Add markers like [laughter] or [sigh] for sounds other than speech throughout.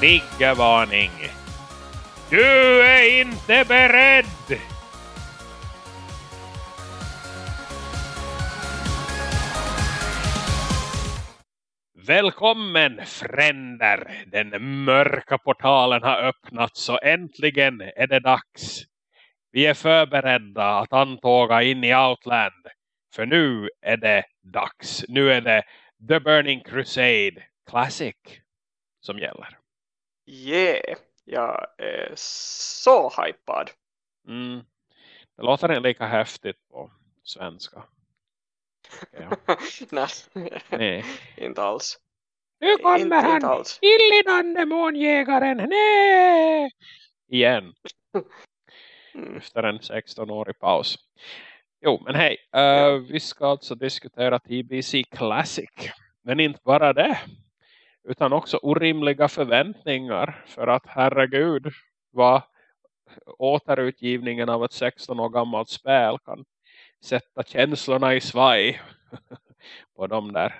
triggervarning. Du är inte beredd! Välkommen fränder! Den mörka portalen har öppnats och äntligen är det dags. Vi är förberedda att antåga in i Outland. För nu är det dags. Nu är det The Burning Crusade Classic som gäller. Yeah, jag är så hypad. Mm. Det låter inte lika häftigt på svenska. Ja. [laughs] Nej, Nej. inte alls. Nu kommer Inte- han! inte. Illidan demonjägaren! Nej! Igen. Mm. Efter en 16-årig paus. Jo, men hej. eh, Vi ska alltså diskutera TBC Classic. Men inte bara det. Utan också orimliga förväntningar. För att herregud vad återutgivningen av ett 16 år gammalt spel kan sätta känslorna i svaj [laughs] på de där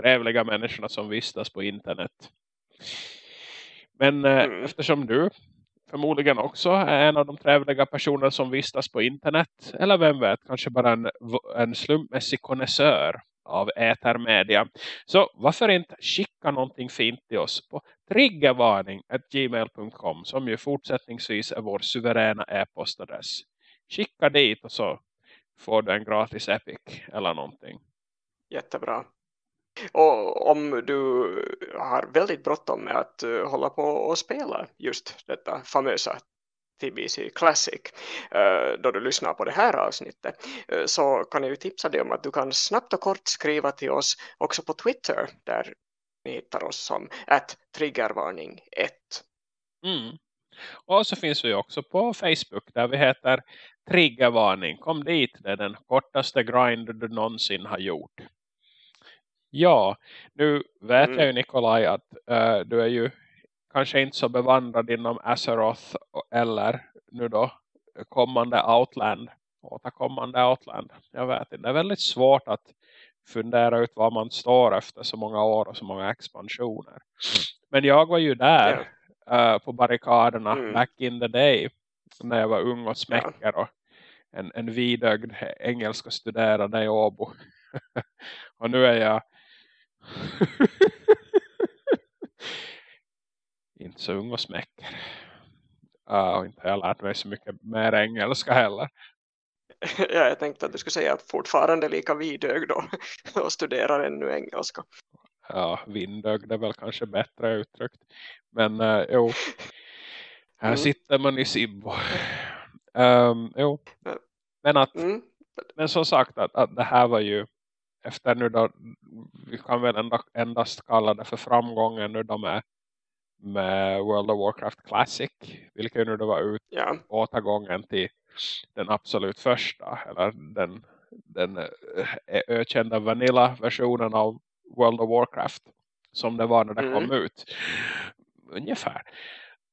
trevliga människorna som vistas på internet. Men eh, Mm. eftersom du förmodligen också är en av de trevliga personer som vistas på internet. Eller vem vet, kanske bara en, en slumpmässig konnässör av ätermedia. Så varför inte skicka någonting fint till oss på triggervarning.gmail.com som ju fortsättningsvis är vår suveräna e-postadress. Skicka dit och så får du en gratis epic eller någonting. Jättebra. Och om du har väldigt bråttom med att eh, hålla på och spela just detta famösa TBC Classic då du lyssnar på det här avsnittet så kan jag ju tipsa dig om att du kan snabbt och kort skriva till oss också på Twitter där ni hittar oss som att triggervarning 1. Mm. Och så finns vi också på Facebook där vi heter Triggervarning. Kom dit, det är den kortaste grind du någonsin har gjort. Ja, nu vet Mm. jag ju Nikolaj att eh, du är ju kanske inte så bevandrad inom Azeroth eller nu då kommande Outland. Återkommande Outland. Jag vet inte, det är väldigt svårt att fundera ut vad man står efter så många år och så många expansioner. Men jag var ju där eh, på barrikaderna Mm. back in the day när jag var ung och smäcker och en, en vidögd engelska studerande i Åbo. [laughs] och nu är jag [laughs] inte så ung och smäcker. Uh, och inte har jag lärt mig så mycket mer engelska heller. [laughs] Ja, jag tänkte att du skulle säga att fortfarande lika vidögd och, [laughs] och studerar ännu engelska. Ja, vindögd är väl kanske bättre uttryckt. Men uh, jo, [laughs] här Mm. sitter man i Sibbo. Um, jo. Ja. Men att Mm. men som sagt att, att det här var ju efter nu då vi kan väl enda, endast kalla det för framgången nu då med, med World of Warcraft Classic vilket nu då var ut Ja, återgången till den absolut första eller den, den eh, ökända vanilla-versionen av World of Warcraft som det var när det Mm. kom ut ungefär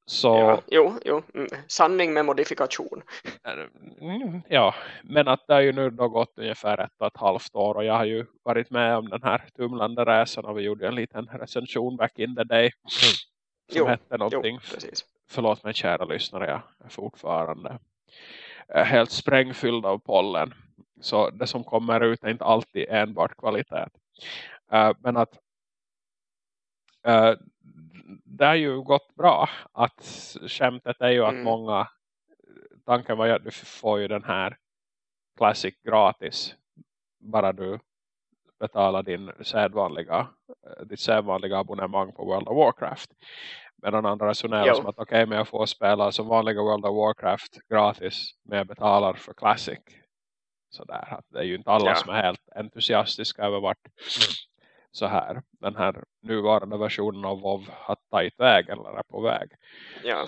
så ja. Jo, jo. Mm. Sanning med modifikation. Mm, Ja, men att det har ju nu då gått ungefär ett och ett halvt år och jag har ju varit med om den här tumlande resan och vi gjorde en liten recension back in the day som Jo, hette Jo, någonting, precis. förlåt mig kära lyssnare, jag är fortfarande eh, helt sprängfylld av pollen så det som kommer ut är inte alltid enbart kvalitet Eh, men att eh, det har ju gått bra att skämtet är ju att Mm. många tanken var ju att du får ju den här Classic gratis bara du betalar din sedvanliga, eh, ditt sedvanliga abonnemang på World of Warcraft. Medan andra resonerar Jo. som att okej men jag får spela som vanliga World of Warcraft gratis men jag betalar för Classic. Sådär, att det är ju inte alla Ja. som är helt entusiastiska över vart så här den här nuvarande versionen av WoW har tagit vägen eller är på väg. Ja.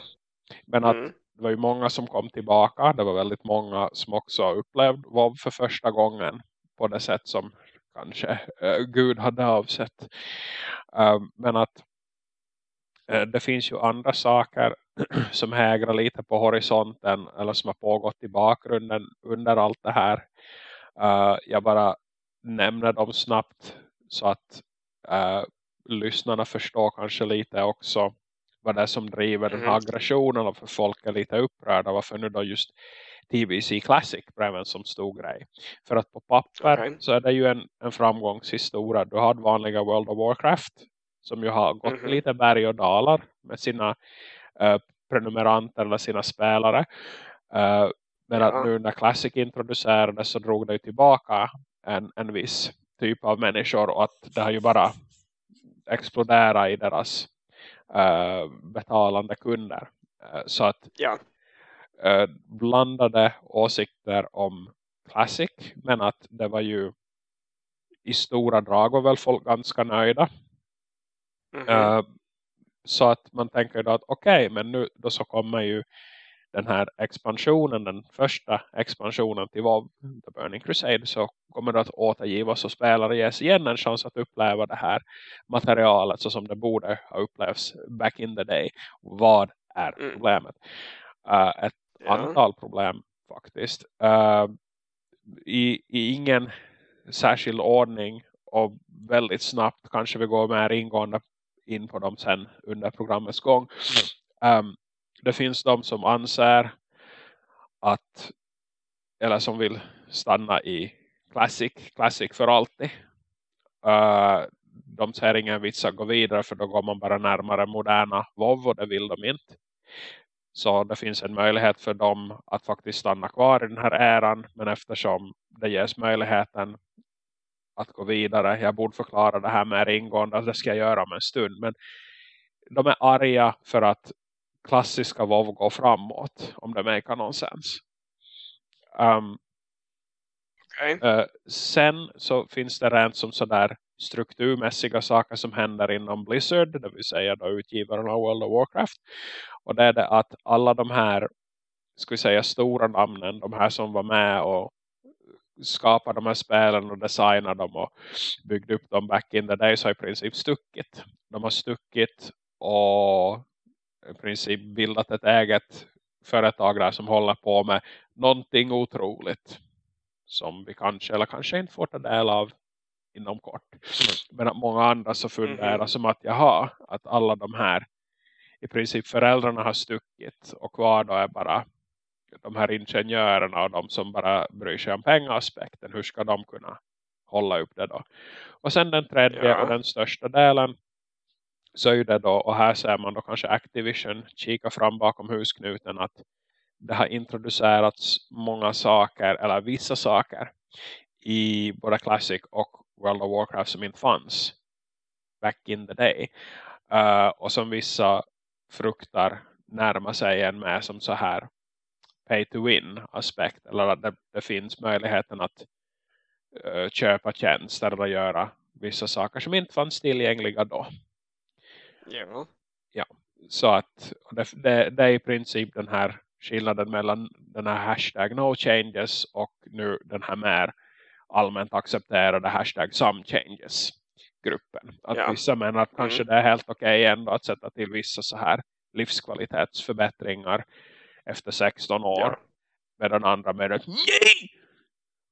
Men att Mm. det var ju många som kom tillbaka. Det var väldigt många som också upplevde WoW för första gången på det sätt som kanske eh, Gud hade avsett. Eh, men att eh, det finns ju andra saker [clears throat] som hägrar lite på horisonten eller som har pågått i bakgrunden under allt det här. Eh, jag bara nämner dem snabbt så att lyssnarna förstår kanske lite också vad det är som driver den här Mhm. aggressionen och för folk är lite upprörda varför nu då just TBC Classic blev en som stor grej. För att på papper Okej. så är det ju en, en framgångshistoria. Du har vanliga World of Warcraft som ju har gått Mhm. lite berg och dalar med sina eh, prenumeranter eller sina spelare. Eh, men Ja. att nu när Classic introducerades så drog det ju tillbaka en, en viss typ av människor och att det har ju bara exploderat i deras eh, betalande kunder. Så att Ja. Eh, blandade åsikter om Classic men att det var ju i stora drag och väl folk ganska nöjda. Mhm. Eh, så att man tänker då att okej, men nu då så kommer ju den här expansionen, den första expansionen till WoW, The Burning Crusade, så kommer det att återgivas och spelare ges igen en chans att uppleva det här materialet så som det borde ha upplevts back in the day. Vad är Mm. problemet? Eh, ett Ja. antal problem faktiskt. Eh, i, I ingen särskild ordning och väldigt snabbt kanske vi går mer ingående in på dem sen under programmets gång. Um, det finns de som anser att eller som vill stanna i Classic, Classic för alltid. Uh, de ser ingen vits att gå vidare för då går man bara närmare moderna WoW och det vill de inte. Så det finns en möjlighet för dem att faktiskt stanna kvar i den här äran. Men eftersom det ges möjligheten att gå vidare. Jag borde förklara det här mer ingående. Det ska jag göra om en stund. Men de är arga för att klassiska WoW går framåt. Om det make någon sens. Um, Okej. Uh, sen så finns det rent som sådär strukturmässiga saker som händer inom Blizzard, det vill säga då utgivaren av World of Warcraft. Och det är det att alla de här, ska vi säga stora namnen, de här som var med och skapade de här spelen och designade dem och byggde upp dem back in the days har i princip stuckit. De har stuckit och i princip bildat ett eget företag där som håller på med någonting otroligt som vi kanske eller kanske inte får ta del av inom kort. Men att många andra så funderar Mhm. som att jaha, att alla de här i princip föräldrarna har stuckit och kvar då är bara de här ingenjörerna och de som bara bryr sig om pengaspekten. Hur ska de kunna hålla upp det då? Och sen den tredje Ja. och den största delen så är det då, och här ser man då kanske Activision kika fram bakom husknuten att det har introducerats många saker eller vissa saker i både Classic och World of Warcraft som inte fanns back in the day. Uh, och som vissa fruktar närma sig en med som så här pay to win aspekt. Eller att det, det finns möjligheten att uh, köpa tjänster eller göra vissa saker som inte fanns tillgängliga då. Ja. Så att det, det, det är i princip den här skillnaden mellan den här hashtag no changes och nu den här mer allmänt accepterade hashtag some changes gruppen. Att Ja. vissa menar att kanske det är helt okej ändå att sätta till vissa så här livskvalitetsförbättringar efter 16 år. Ja. Medan andra menar att nej!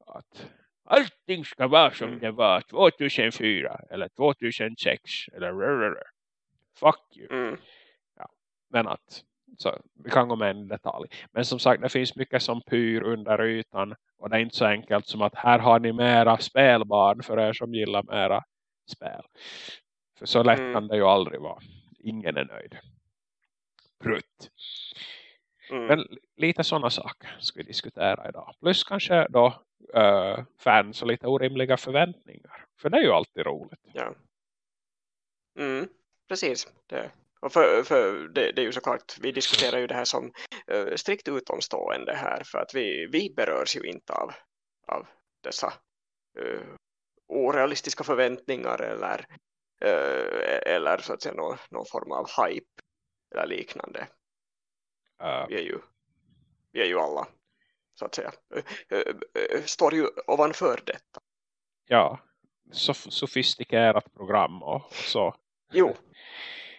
Att allting ska vara som Mm. det var 2004 eller 2006 eller rrrr. Fuck you. Mm. Men att så, vi kan gå med en detalj. Men som sagt, det finns mycket som pyr under ytan. Och det är inte så enkelt som att här har ni mera spelbarn för er som gillar mera spel. För så lätt Mm. kan det ju aldrig vara. Ingen är nöjd. Prutt. Mm. Men li- lite sådana saker ska vi diskutera idag. Plus kanske då uh, fans och lite orimliga förväntningar. För det är ju alltid roligt. Ja. Mm, precis. Det. Och för, för det, det är ju såklart, vi diskuterar ju det här som uh, strikt utomstående här för att vi, vi berörs ju inte av, av dessa uh, orealistiska förväntningar eller, uh, eller så att säga någon, någon form av hype eller liknande. Uh, Vi är ju, vi är ju alla så att säga står ju ovanför detta. ja, sof- sofistikerat program och så. Jo,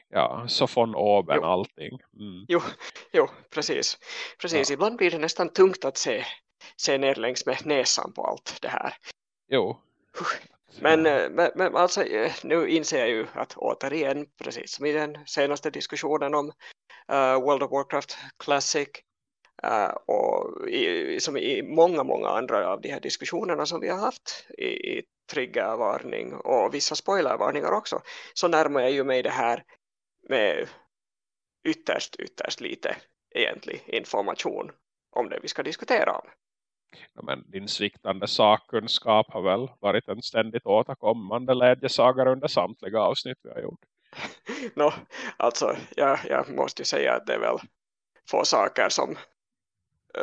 Ja, så von oben Jo. allting. Mm. Jo, jo precis. precis. Ja. Ibland blir det nästan tungt att se, se ner längs med näsan på allt det här. Jo, Men, ja. men, men alltså, nu inser jag ju att återigen, precis som i den senaste diskussionen om uh, World of Warcraft Classic uh, och i, som i många, många andra av de här diskussionerna som vi har haft i, i triggervarning och vissa spoilervarningar också, så närmar jag ju mig det här med ytterst, ytterst lite egentlig information om det vi ska diskutera om. Ja, men din sviktande sakkunskap har väl varit en ständigt återkommande lädjesagar under samtliga avsnitt vi har gjort. [laughs] no, alltså jag, jag måste ju säga att det är väl få saker som,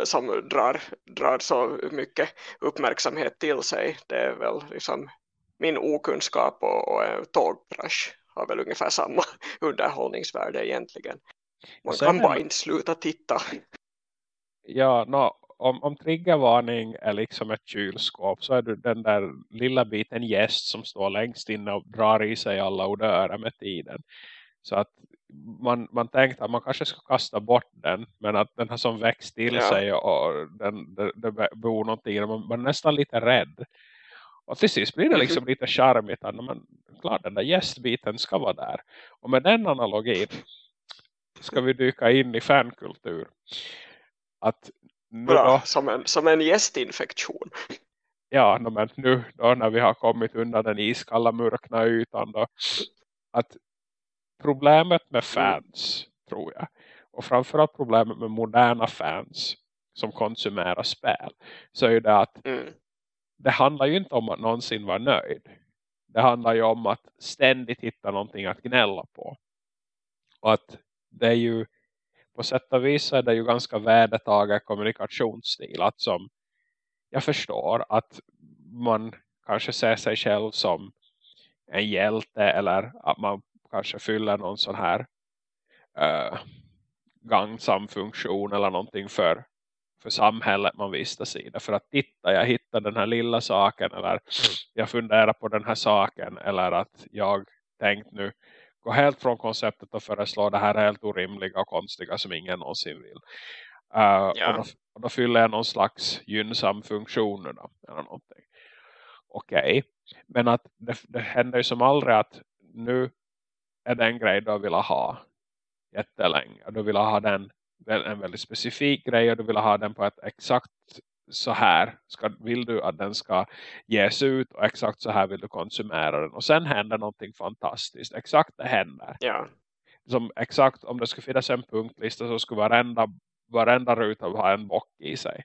som drar, drar så mycket uppmärksamhet till sig. Det är väl liksom min okunskap och, och tågkrasch har väl ungefär samma [laughs] underhållningsvärde egentligen. Man kan bara inte sluta titta. Ja, no, om, om triggervarning är liksom ett kylskåp så är du den där lilla biten gäst som står längst inne och drar i sig alla odörer med tiden. Så att man, man tänkte att man kanske ska kasta bort den. Men att den har som växt till ja. sig och den, det, det bor någonting. Man, man är nästan lite rädd. Och till sist blir det liksom mm -hmm. lite charmigt. Att man, klart den där gästbiten ska vara där. Och med den analogin ska vi dyka in i fankultur. Att Bra, då, som, en, som en gästinfektion. Ja, men nu då när vi har kommit undan den iskalla mörkna ytan då, att problemet med mm. fans tror jag och framförallt problemet med moderna fans som konsumerar spel så är det att mm det handlar ju inte om att någonsin vara nöjd. Det handlar ju om att ständigt hitta någonting att gnälla på. Och att det är ju på sätt och vis är det ju ganska värdetaget kommunikationsstil att som jag förstår att man kanske ser sig själv som en hjälte eller att man kanske fyller någon sån här eh, uh, gangsam funktion eller någonting för, för samhället man vistas i. Därför att titta, jag hittar den här lilla saken eller jag funderar på den här saken eller att jag tänkt nu gå helt från konceptet och föreslå det här helt orimliga och konstiga som ingen någonsin vill. Uh, ja. och, då, och, då, fyller jag någon slags gynnsam funktion då, eller någonting. Okej, okay. men att det, det händer ju som aldrig att nu är det en grej du vill ha jättelänge. Du vill ha den en väldigt specifik grej och du vill ha den på ett exakt så här ska, vill du att den ska ges ut och exakt så här vill du konsumera den. Och sen händer någonting fantastiskt. Exakt det händer. Ja. Som exakt om det skulle finnas en punktlista så skulle varenda, varenda ruta ha en bock i sig.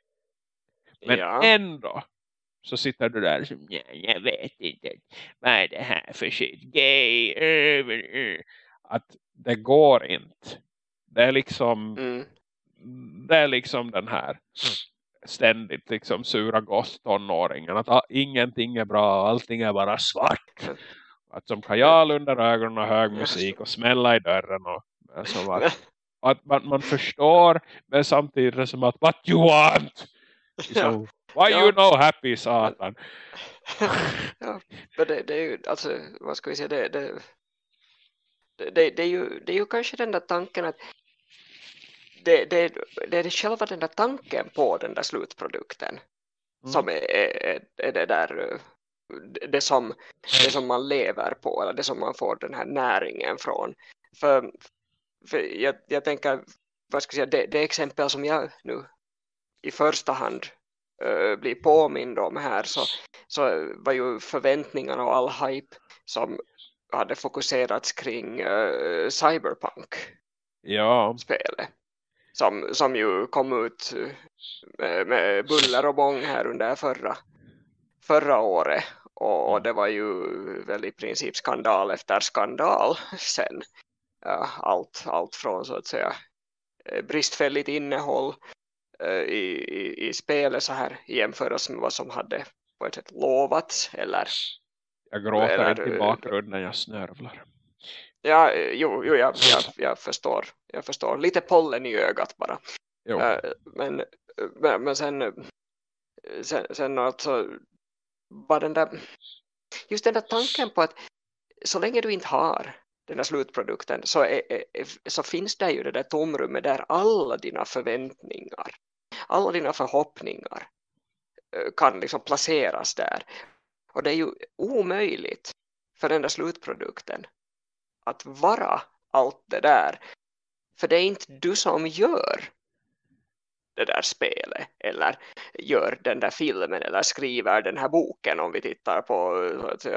Men ja. ändå så sitter du där som jag vet inte vad är det här för shit gay att det går inte det är liksom mm. det är liksom den här ständigt liksom sura gosstonåringen att ah, ingenting är bra, allting är bara svart att som kajal under ögonen och hög musik och smälla i dörren och som att, [laughs] att man, man förstår men samtidigt som att what you want [laughs] so, why ja. you know happy satan [laughs] ja, men det, det, är ju alltså vad ska vi säga det, det, det, det, är ju, det är ju kanske den där tanken att det, det, det är själva den där tanken på den där slutprodukten mm. som är, är, är, det där det som, det som man lever på eller det som man får den här näringen från för, för jag, jag tänker vad ska jag säga, det, det exempel som jag nu i första hand uh, blir påmind om här så, så var ju förväntningarna och all hype som hade fokuserats kring uh, Cyberpunk ja. spelet som, som ju kom ut med, med buller och bång här under förra, förra året och mm. det var ju väl i princip skandal efter skandal [laughs] sen allt, allt från så att säga eh, bristfälligt innehåll eh, i, i, i spelet så här jämföras med vad som hade på ett sätt lovats eller jag gråter eller, inte i bakgrunden, jag snörvlar Ja, jo, jo jag, jag, jag, förstår. Jag förstår. Lite pollen i ögat bara. Uh, men, men, men sen, sen, sen alltså bara den där, just den där tanken på att så länge du inte har den där slutprodukten så, är, är, så finns det ju det där tomrummet där alla dina förväntningar, alla dina förhoppningar kan liksom placeras där. Och det är ju omöjligt för den där slutprodukten att vara allt det där. För det är inte du som gör det där spelet eller gör den där filmen eller skriver den här boken om vi tittar på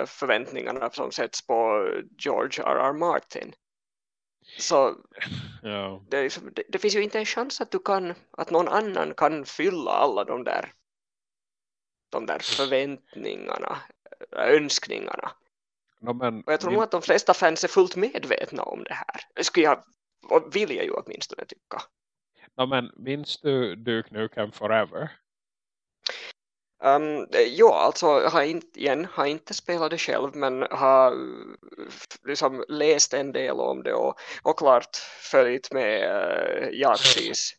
förväntningarna som sätts på George R. R. Martin. Så ja. det, liksom, det, det, finns ju inte en chans att du kan att någon annan kan fylla alla de där de där förväntningarna önskningarna. No, men, och jag tror nog att de flesta fans är fullt medvetna om det här. Det skulle jag vilja ju åtminstone tycka. No, men minns du Duke Nukem Forever? Um, ja, alltså har inte, igen, har inte spelat det själv men har liksom läst en del om det och, och klart följt med uh, Yaxis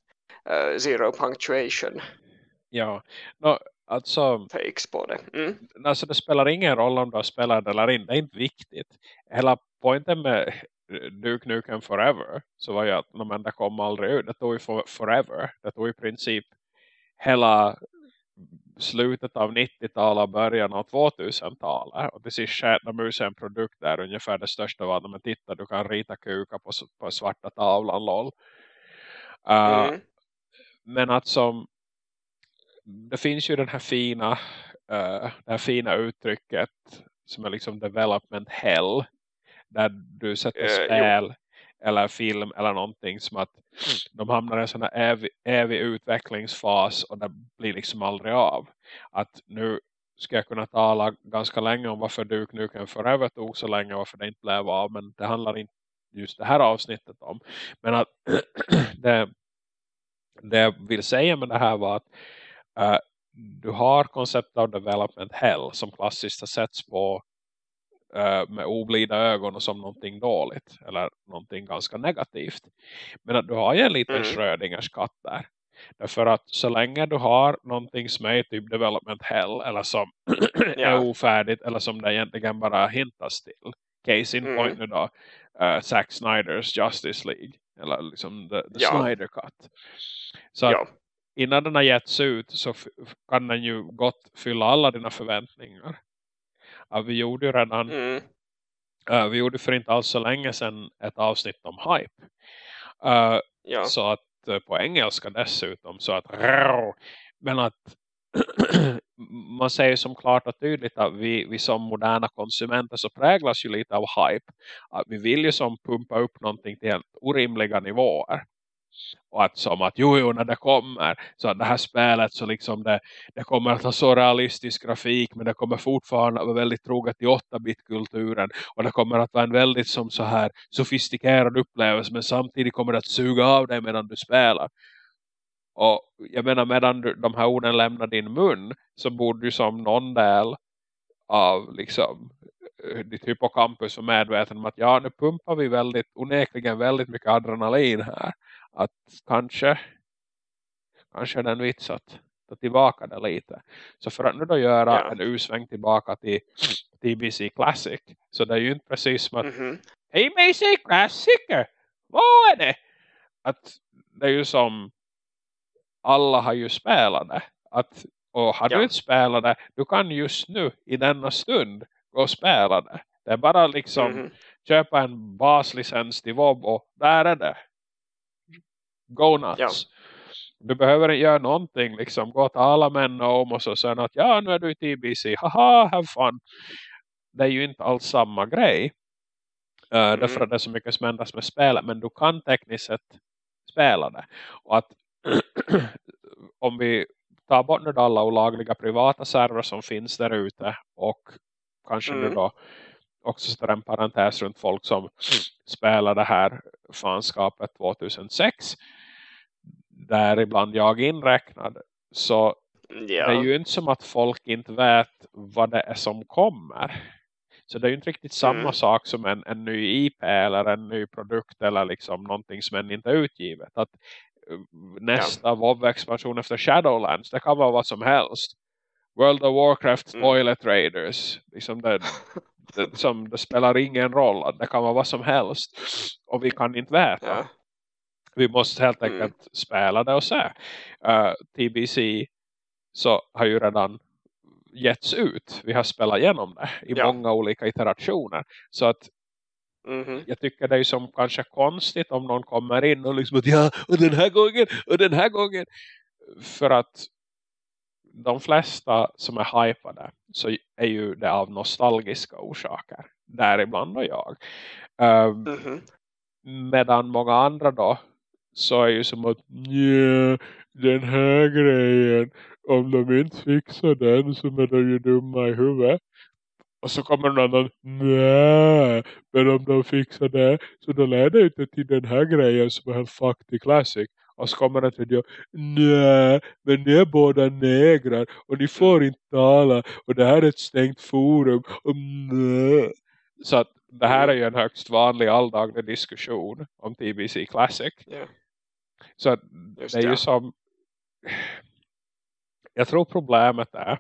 uh, Zero Punctuation. Ja, no, alltså, takes på det. Mm. Alltså det spelar ingen roll om du har spelat eller inte, det är inte viktigt. Hela poängen med Duke Nukem Forever så var ju att men det kom aldrig ut. Det tog ju for, forever. Det tog i princip hela slutet av 90-talet och början av 2000-talet. Och till sist skätna mus en produkt där ungefär det största var att man tittar du kan rita kuka på, på svarta tavlan lol. Uh, mm. Men att som det finns ju den här fina uh, det här fina uttrycket som är liksom development hell där du sätter uh, spel jo. eller film eller någonting som att de hamnar i en sån här evig, evig utvecklingsfas och det blir liksom aldrig av. Att nu ska jag kunna tala ganska länge om varför Duke Nukem Forever tog så länge och varför det inte blev av. Men det handlar inte just det här avsnittet om. Men att [clears throat] det, det jag vill säga med det här var att uh, du har koncept av development hell som klassiskt har setts på uh, med oblida ögon och som någonting dåligt eller någonting ganska negativt. Men att du har ju en liten mm. Schrödingers katt där. Därför att så länge du har någonting som är typ development hell eller som [clears throat] ja. är ofärdigt eller som det egentligen bara hintas till. Case in mm. point nu då. Uh, Zack Snyders Justice League. Eller liksom The, the ja. Snyder Cut. Så ja. Innan den har getts ut så kan den ju gott fylla alla dina förväntningar. Ja, vi gjorde ju redan mm. uh, vi gjorde för inte alls så länge sedan ett avsnitt om hype. Uh, ja. Så att uh, på engelska dessutom så att men att [clears throat] man säger som klart och tydligt att vi, vi som moderna konsumenter så präglas ju lite av hype. Att vi vill ju som pumpa upp någonting till helt orimliga nivåer. Och att som att jo, jo när det kommer så att det här spelet så liksom det, det kommer att ha så realistisk grafik men det kommer fortfarande att vara väldigt troget i 8-bit-kulturen och det kommer att vara en väldigt som så här sofistikerad upplevelse men samtidigt kommer det att suga av dig medan du spelar. Och jag menar medan du, de här orden lämnar din mun så borde du som någon del av liksom eh, ditt hippocampus och medveten om att ja nu pumpar vi väldigt onekligen väldigt mycket adrenalin här att kanske kanske är det en vits att ta tillbaka det lite. Så för att nu då göra ja. en usväng tillbaka till TBC Classic så det är ju inte precis som att mm -hmm. TBC Classic, vad är det? Att det är ju som alla har ju spelat det. Att, och har ja. du inte spelat det, du kan just nu i denna stund gå och spela det. Det är bara liksom mm -hmm. köpa en baslicens till WoW och där är det go nuts. Ja. Du behöver inte göra någonting. Liksom, gå till alla män om och så säga att ja nu är du i TBC. Haha, have fun. Det är ju inte alls samma grej. Uh, mm. Därför att det är så mycket som ändras med spelet. Men du kan tekniskt sett spela det. Och att [clears throat] om vi tar bort nu alla olagliga privata server som finns där ute. Och kanske mm. nu då också sätter en parentes runt folk som mm. spelar det här fanskapet 2006 däribland jag inräknad så ja. det är ju inte som att folk inte vet vad det är som kommer. Så det är ju inte riktigt samma mm. sak som en, en ny IP eller en ny produkt eller liksom någonting som än inte är utgivet. Att eh, nästa ja. WoW-expansion efter Shadowlands, det kan vara vad som helst. World of Warcraft mm. Toilet Raiders. Liksom det, det, [laughs] som, det spelar ingen roll. Det kan vara vad som helst. Och vi kan inte veta. Ja. Vi måste helt mm. enkelt mm. spela det och se. Uh, TBC så har ju redan getts ut. Vi har spelat igenom det i Ja. många olika iterationer. Så att Mhm. jag tycker det är som kanske konstigt om någon kommer in och liksom att ja, och den här gången, och den här gången. För att de flesta som är hypade så är ju det av nostalgiska orsaker. Däribland och jag. Um, Mhm. medan många andra då så är ju som att ja, den här grejen om de inte fixar den så är de ju dumma i huvudet. Och så kommer någon annan, nej, men om de fixar det så då lär det inte till den här grejen som är en fucked classic. Och så kommer det till nej, men ni är båda negrar och ni får inte tala och det här är ett stängt forum. Och nej. Så att det här är ju en högst vanlig alldaglig diskussion om TBC Classic. Yeah. Så att Just det är ju som jag tror problemet är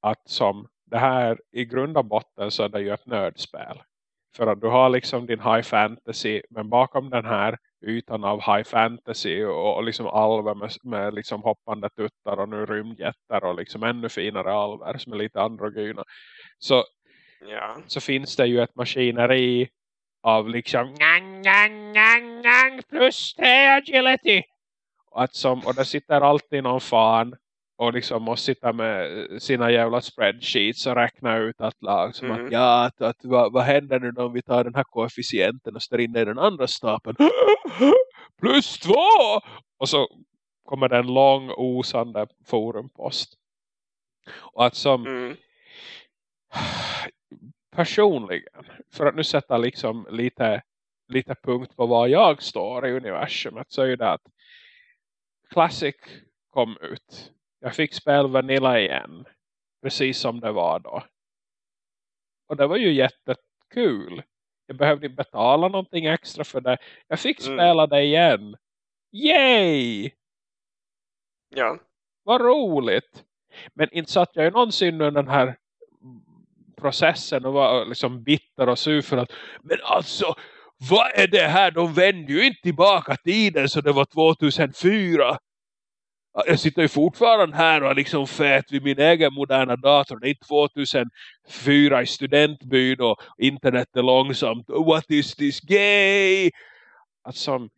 att som det här i grund och botten så är det ju ett nördspel. För att du har liksom din high fantasy men bakom den här ytan av high fantasy och, och liksom alver med, med liksom hoppande tuttar och nu rymdjättar och liksom ännu finare alver som är lite androgyna. Så, Ja. så finns det ju ett maskineri av liksom ngang, ngang, ngang, ngang, plus 3 agility. Och, att som, och där sitter alltid någon fan och liksom måste sitta med sina jävla spreadsheets och räkna ut att lag som Mm. att ja, att, att vad, vad händer nu om vi tar den här koefficienten och ställer in den i den andra stapeln [gasps] plus två och så kommer det en lång osande forumpost och att som Mm. [sighs] personligen för att nu sätta liksom lite lite punkt på var jag står i universumet så är ju det att Classic kom ut. Jag fick spela Vanilla igen. Precis som det var då. Och det var ju jättekul. Jag behövde betala någonting extra för det. Jag fick Mm. spela det igen. Yay! Ja. Vad roligt! Men inte satt jag ju någonsin under den här processen och var liksom bitter och sur för att men alltså, vad är det här? De vände ju inte tillbaka tiden så det var 2004. Jag sitter ju fortfarande här och är liksom fät vid min egen moderna dator. Det är 2004 i studentbyn och internet är långsamt. What is this gay? Alltså,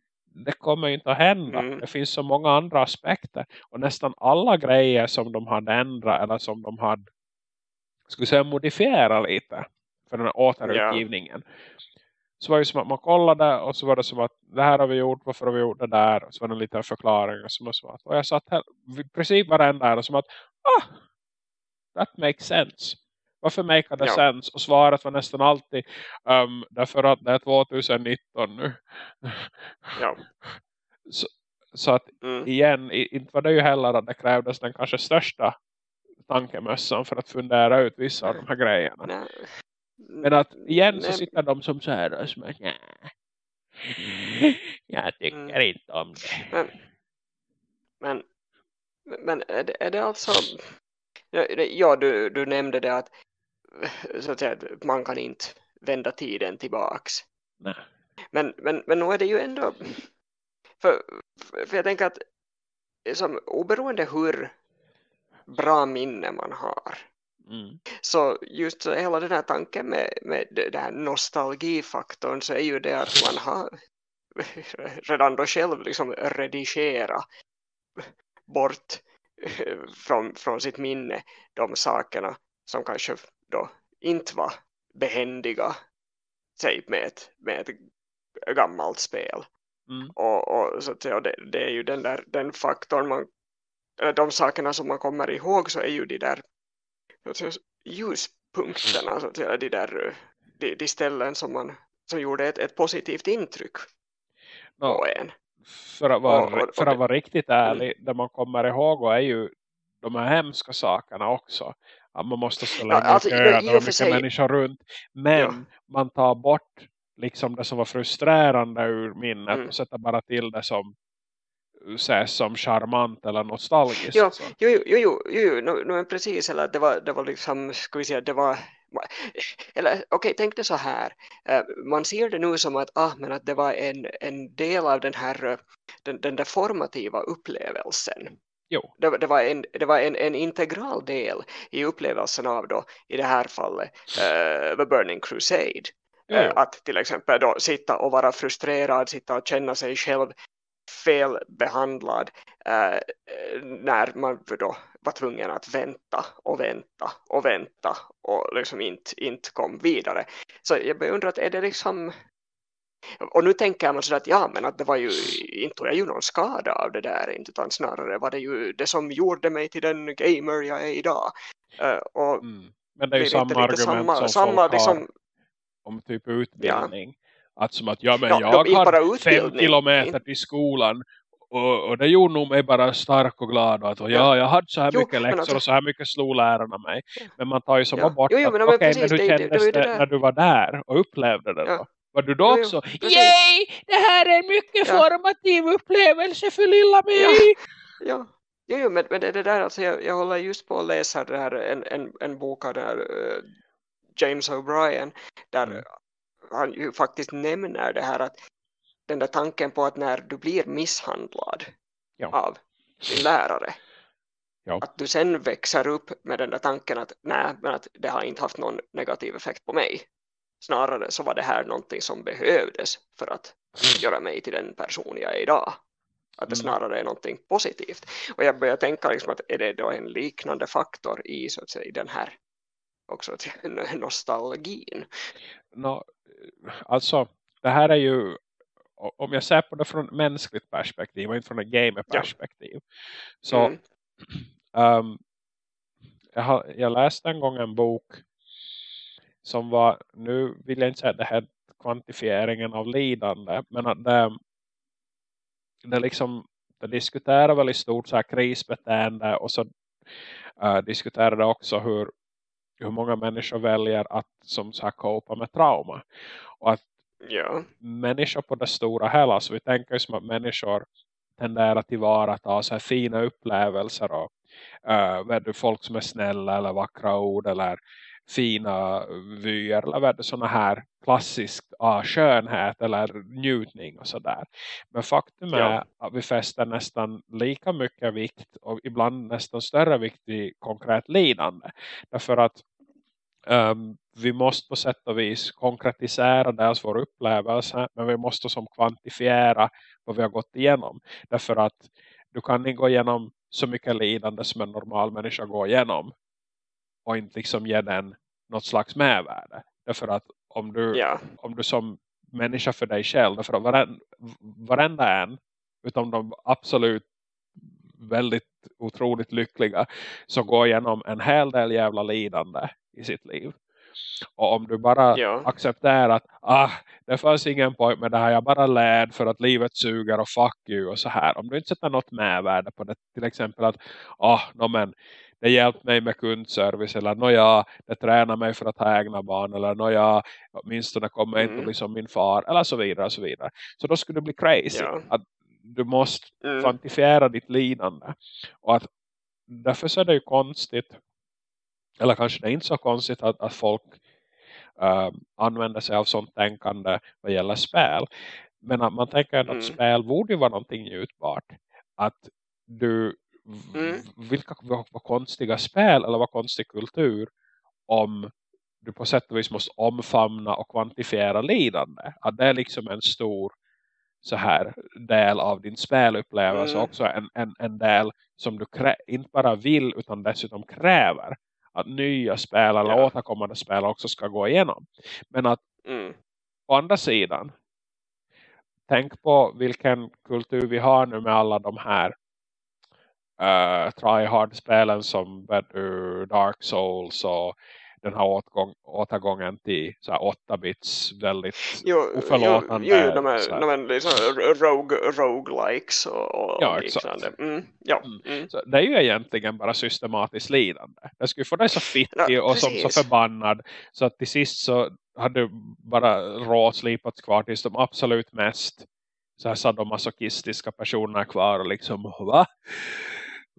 det kommer ju inte att hända. Mm. Det finns så många andra aspekter. Och nästan alla grejer som de hade ändrat eller som de hade skulle säga modifiera lite för den här återutgivningen. Så var det som att man kollade och så var det som att det här har vi gjort, varför har vi gjort det där? Och så var det en liten förklaring och, som så att, och jag satt här, precis varenda där och som att ah, that makes sense. Varför make det Ja. sense? Och svaret var nästan alltid um, därför att det är 2019 nu. Ja. [laughs] Så, så att Mm. igen, inte var det ju heller att det krävdes den kanske största tankemössan för att fundera ut vissa av de här grejerna. Nej. Men att igen så Nej. sitter de som så här och som att, "Nä, jag tycker Mm. inte om det. Men, men, men är, det, är det alltså... Ja, du, du nämnde det att, så att säga, man kan inte vända tiden tillbaks. Nej. Men, men, men nu är det ju ändå... För, för jag tänker att som, oberoende hur bra minne man har Mm. så just så hela den här tanken med, med den här nostalgifaktorn så är ju det att man har [laughs] redan då själv liksom redigera bort eh, från, från sitt minne de sakerna som kanske då inte var behändiga säg med ett, med ett gammalt spel Mm. och, och så att säga, det, det är ju den där den faktorn man de sakerna som man kommer ihåg så är ju de där säga, ljuspunkterna så att säga, de där de, de ställen som man som gjorde ett, ett positivt intryck Nå, på en för, att vara, Och- och- och för att det- vara riktigt ärlig, det man kommer ihåg är ju de här hemska sakerna också. Att man måste stå Ja, alltså, det och var för mycket sig- människor runt. Men Ja. man tar bort liksom det som var frustrerande ur minnet Mm. och sätter bara till det som ses som charmant eller nostalgiskt. Ja, så. Jo, jo, jo, jo, jo nu, nu är precis, eller det var, det var liksom, ska vi säga, det var, eller okej, tänk det så här, Eh, man ser det nu som att, ah, men att det var en, en del av den här, eh, den, den där formativa upplevelsen. Jo. Det, det var, en, det var en, en integral del i upplevelsen av då, i det här fallet, uh, The Burning Crusade. Jo, jo. Att till exempel då sitta och vara frustrerad, sitta och känna sig själv felbehandlad eh, när man då var tvungen att vänta och vänta och vänta och liksom inte, inte kom vidare. Så jag undrar att är det liksom och nu tänker man sådär att ja men att det var ju inte tog jag ju någon skada av det där inte utan snarare var det ju det som gjorde mig till den gamer jag är idag. Uh, och mm. Men det är ju samma argument samma, som samma folk liksom, har om typ utbildning. Att som att ja men Ja, jag har fem kilometer till skolan och, och det gjorde nog mig bara stark och glad att och ja, Ja. jag hade så här Jo, mycket men läxor alltså- och så här mycket slog lärarna mig. Ja. Men man tar ju som Ja. bort Jo, jo, att men- okej men men precis, hur det- det- det kändes det, det där. när du var där och upplevde det Ja. då? Var du då Jo, jo, också? precis. Yay! Det här är en mycket Ja. formativ upplevelse för lilla mig! Ja, jo, jo, men, men det, det där alltså jag, jag håller just på att läsa det här, en, en, en bok av den här, eh, James O'Brien där Mm. Han ju faktiskt nämner det här att den där tanken på att när du blir misshandlad Ja. av din lärare Ja. att du sen växer upp med den där tanken att nej, men att det har inte haft någon negativ effekt på mig snarare så var det här någonting som behövdes för att göra mig till den person jag är idag att det Mm. snarare är någonting positivt och jag börjar tänka liksom att är det då en liknande faktor i så att säga den här också till [laughs] nostalgin Nå, alltså, det här är ju om jag ser på det från mänskligt perspektiv och inte från ett gamer-perspektiv. Så Mm. ehm, jag, har, jag läste en gång en bok som var, nu vill jag inte säga det här är kvantifieringen av lidande, men att det, det liksom det diskuterar väl i stort så här krisbeteende och så uh, diskuterar det också hur, hur många människor väljer att som här copa med trauma. Och att ja, människor på det stora hela, så vi tänker ju som att människor tenderar att tillvarata så här fina upplevelser och uh, du, folk som är snälla eller vackra ord eller fina vyer eller såna här klassiskt ah, skönhet eller njutning och sådär. Men faktum är Ja. att vi fäster nästan lika mycket vikt och ibland nästan större vikt vid konkret lidande. Därför att um, vi måste på sätt och vis konkretisera dels vår upplevelse men vi måste som kvantifiera vad vi har gått igenom. Därför att du kan inte gå igenom så mycket lidande som en normal människa går igenom och inte liksom ge den något slags mervärde. Därför att om du, ja, om du som människa för dig själv, därför att varen, varenda en utom de absolut väldigt otroligt lyckliga så går igenom en hel del jävla lidande i sitt liv. Och om du bara ja, accepterar att ah, det fanns ingen point med det här, jag bara lärd för att livet suger och fuck you och så här. Om du inte sätter något medvärde på det, till exempel att ah, no, men, det hjälpt mig med kundservice eller nåja, det tränar mig för att ha egna barn eller nåja, åtminstone kommer inte Mm. att bli som min far eller så vidare och så vidare. Så då skulle det bli crazy Ja. att du måste mm, kvantifiera ditt lidande. Och att därför så är det ju konstigt eller kanske det är inte så konstigt att, att folk äh, använder sig av sånt tänkande vad gäller spel. Men att man tänker att Mm. spel borde vara någonting njutbart. Att du, Mm. vilka vad, konstiga spel eller vad konstig kultur om du på sätt och vis måste omfamna och kvantifiera lidande. Att det är liksom en stor så här del av din spelupplevelse Mm. också en, en, en del som du inte bara vill utan dessutom kräver att nya spel eller Ja. återkommande spel också ska gå igenom. Men att mm, å andra sidan tänk på vilken kultur vi har nu med alla de här uh, tryhard-spelen som Dark Souls och den här återgång, återgången till så här 8-bits väldigt Jo, oförlåtande, jo, jo, de är, de är liksom rogue, roguelikes och, och Ja, liknande. Mm, ja, Mm. mm. Så det är ju egentligen bara systematiskt lidande. Det skulle få dig så fittig Ja, och som så förbannad så att till sist så hade du bara råslipats kvar tills de absolut mest så här sadomasochistiska personerna kvar och liksom, va?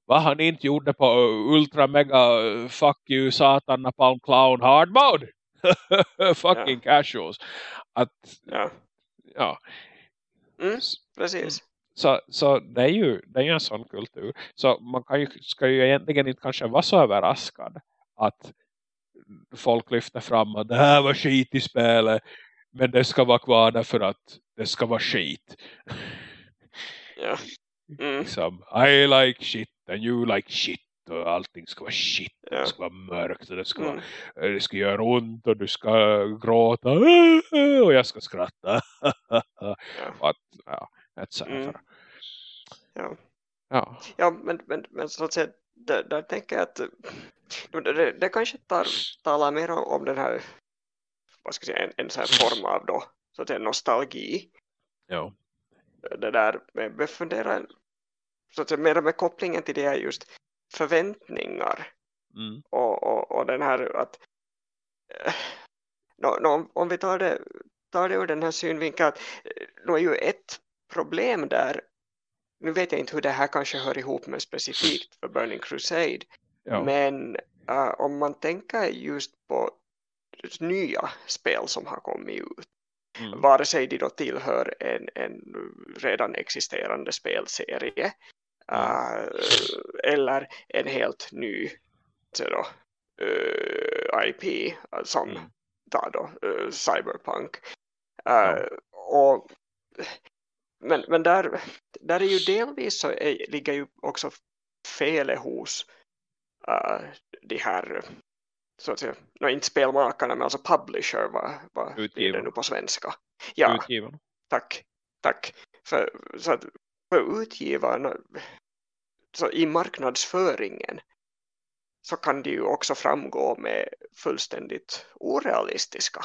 Vad har ni inte gjort det på ultra mega fuck you satan napalm clown hard mode? [laughs] Fucking casuals. Att, Ja, ja. Mm. Precis. Så, så det är ju det är en sån kultur. Så man kan ju, ska ju egentligen inte kanske vara så överraskad att folk lyfter fram att det här var skit i spelet. Men det ska vara kvar därför att det ska vara skit. Ja. Mm. Liksom, I like shit and you like shit. Och allting ska vara shit. Det ska vara mörkt och det ska, Mm. vara, det ska göra ont och du ska gråta. [laughs] Och jag ska skratta. Ja. [laughs] Att, ja, etc. Mm. Ja. Ja. Ja, men, men, men så att säga, där, där tänker jag att [laughs] eh, det, det, det kanske tar, talar mer om, om den här, vad ska jag säga, en, en sån här form av då, så att säga, nostalgi. Ja. Det där, men jag funderar, så att mer med kopplingen till det är just förväntningar Mm. och, och, och den här att eh, nå- nå, om, om vi tar det, tar det ur den här synvinkeln att eh, då är ju ett problem där nu vet jag inte hur det här kanske hör ihop med specifikt för Burning Crusade Ja. men eh, om man tänker just på nya spel som har kommit ut Mm. vare sig de då tillhör en, en redan existerande spelserie eh, eller en helt ny så då, eh, IP som Mm. då eh, Cyberpunk. Ja. och, men men där, där är ju delvis så är, ligger ju också felet hos de här så att säga, no, inte spelmakarna men alltså publisher vad, vad blir det nu på svenska? Ja, tack, tack. För, så att för utgivarna så i marknadsföringen så kan det ju också framgå med fullständigt orealistiska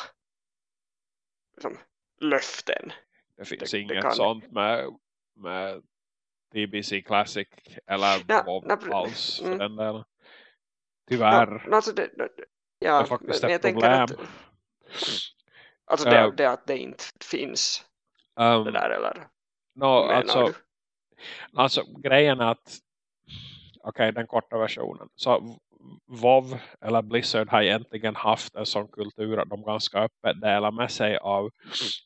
liksom, löften. Det finns det inget kan- sånt med, med TBC Classic eller Ja, alls för mm. den delen. Tyvärr. Ja, alltså det, det, det ja, är faktiskt ett problem. att alltså det, Ja. det att det inte finns Um, det där eller no, alltså, du? Alltså grejen är att okej, den korta versionen. Så WoW eller Blizzard har egentligen haft en sån kultur att de ganska öppet delar med sig av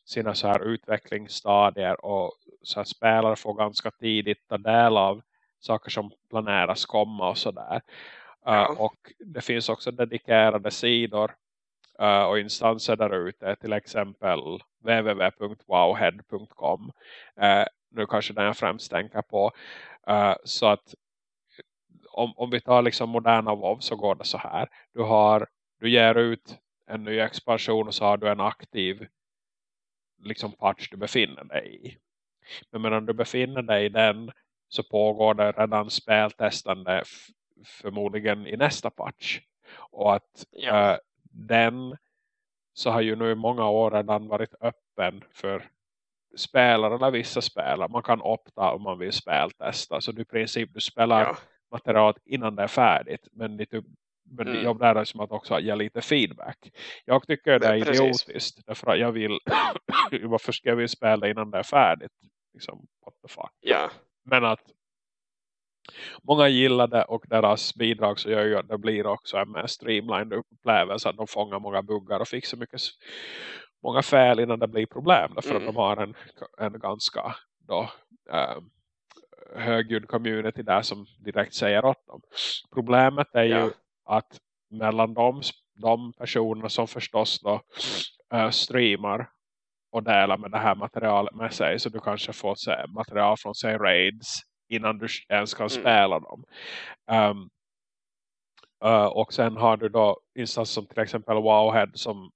sina så här utvecklingsstadier och så här spelare får ganska tidigt ta del av saker som planeras komma och sådär. Ja. Uh, och det finns också dedikerade sidor uh, och instanser där ute, till exempel www.wowhead.com. Uh, nu kanske den jag främst tänker på. Uh, så att om, om vi tar liksom moderna WoW så går det så här. Du, har, du ger ut en ny expansion och så har du en aktiv liksom patch du befinner dig i. Men medan du befinner dig i den så pågår det redan speltestande förmodligen i nästa patch. Och att Ja. eh, den så har ju nu i många år redan varit öppen för spelare eller vissa spelare. Man kan opta om man vill speltesta. Så du i princip du spelar Ja. materialet innan det är färdigt. Men det, typ, men Mm. jag lär dig som att också ge lite feedback. Jag tycker det är precis. idiotiskt. Därför att jag vill [coughs] varför ska jag vilja spela innan det är färdigt? Liksom, what the fuck. ja. Men att många gillar det och deras bidrag så gör ju att det blir också en mer streamlined upplevelse. Att de fångar många buggar och fixar mycket, många fel innan det blir problem. Därför Mm. att de har en, en ganska då, eh, högljudd community där som direkt säger åt dem. Problemet är Ja. ju att mellan de, de personerna som förstås då eh, streamar och delar med det här materialet med sig så du kanske får se material från sig raids innan du ens kan Mm. spela dem. Um, uh, och sen har du då instanser som till exempel Wowhead som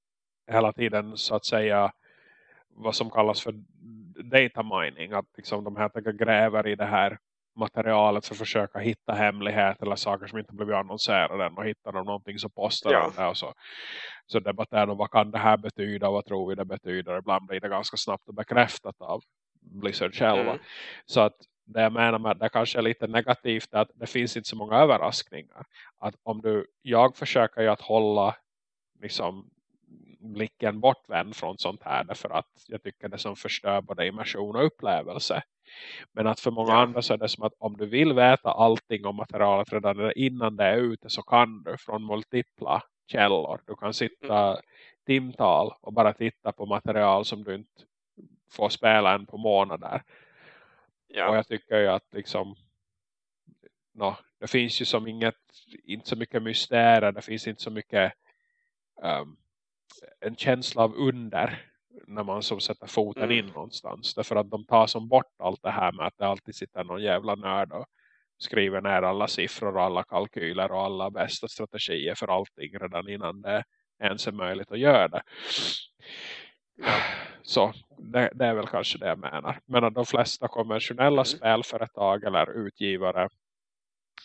hela tiden så att säga vad som kallas för data mining. Att liksom de enkelt gräver i det här materialet för att försöka hitta hemligheter eller saker som inte blivit annonserade än och hittar de någonting så postar Ja. de det och så, så debatterar de vad kan det här betyda och vad tror vi det betyder. Ibland blir det ganska snabbt och bekräftat av Blizzard själva. Mm. Så att det jag menar med att det kanske är lite negativt att det finns inte så många överraskningar. Att om du, jag försöker ju att hålla liksom blicken bortvänd från sånt här därför att jag tycker det som förstör både immersion och upplevelse. Men att för många Ja. andra så är det som att om du vill veta allting om materialet redan innan det är ute så kan du från multipla källor. Du kan sitta timtal och bara titta på material som du inte får spela en på månader. Ja. Och jag tycker ju att liksom no, det finns ju som inget, inte så mycket mysterier, det finns inte så mycket um, en känsla av under när man som sätter foten Mm. in någonstans. Därför att de tar som bort allt det här med att det alltid sitter någon jävla nörd och skriver ner alla siffror och alla kalkyler och alla bästa strategier för allting redan innan det ens är möjligt att göra det. Så det, det är väl kanske det jag menar. Men de flesta konventionella Mm. spelföretag eller utgivare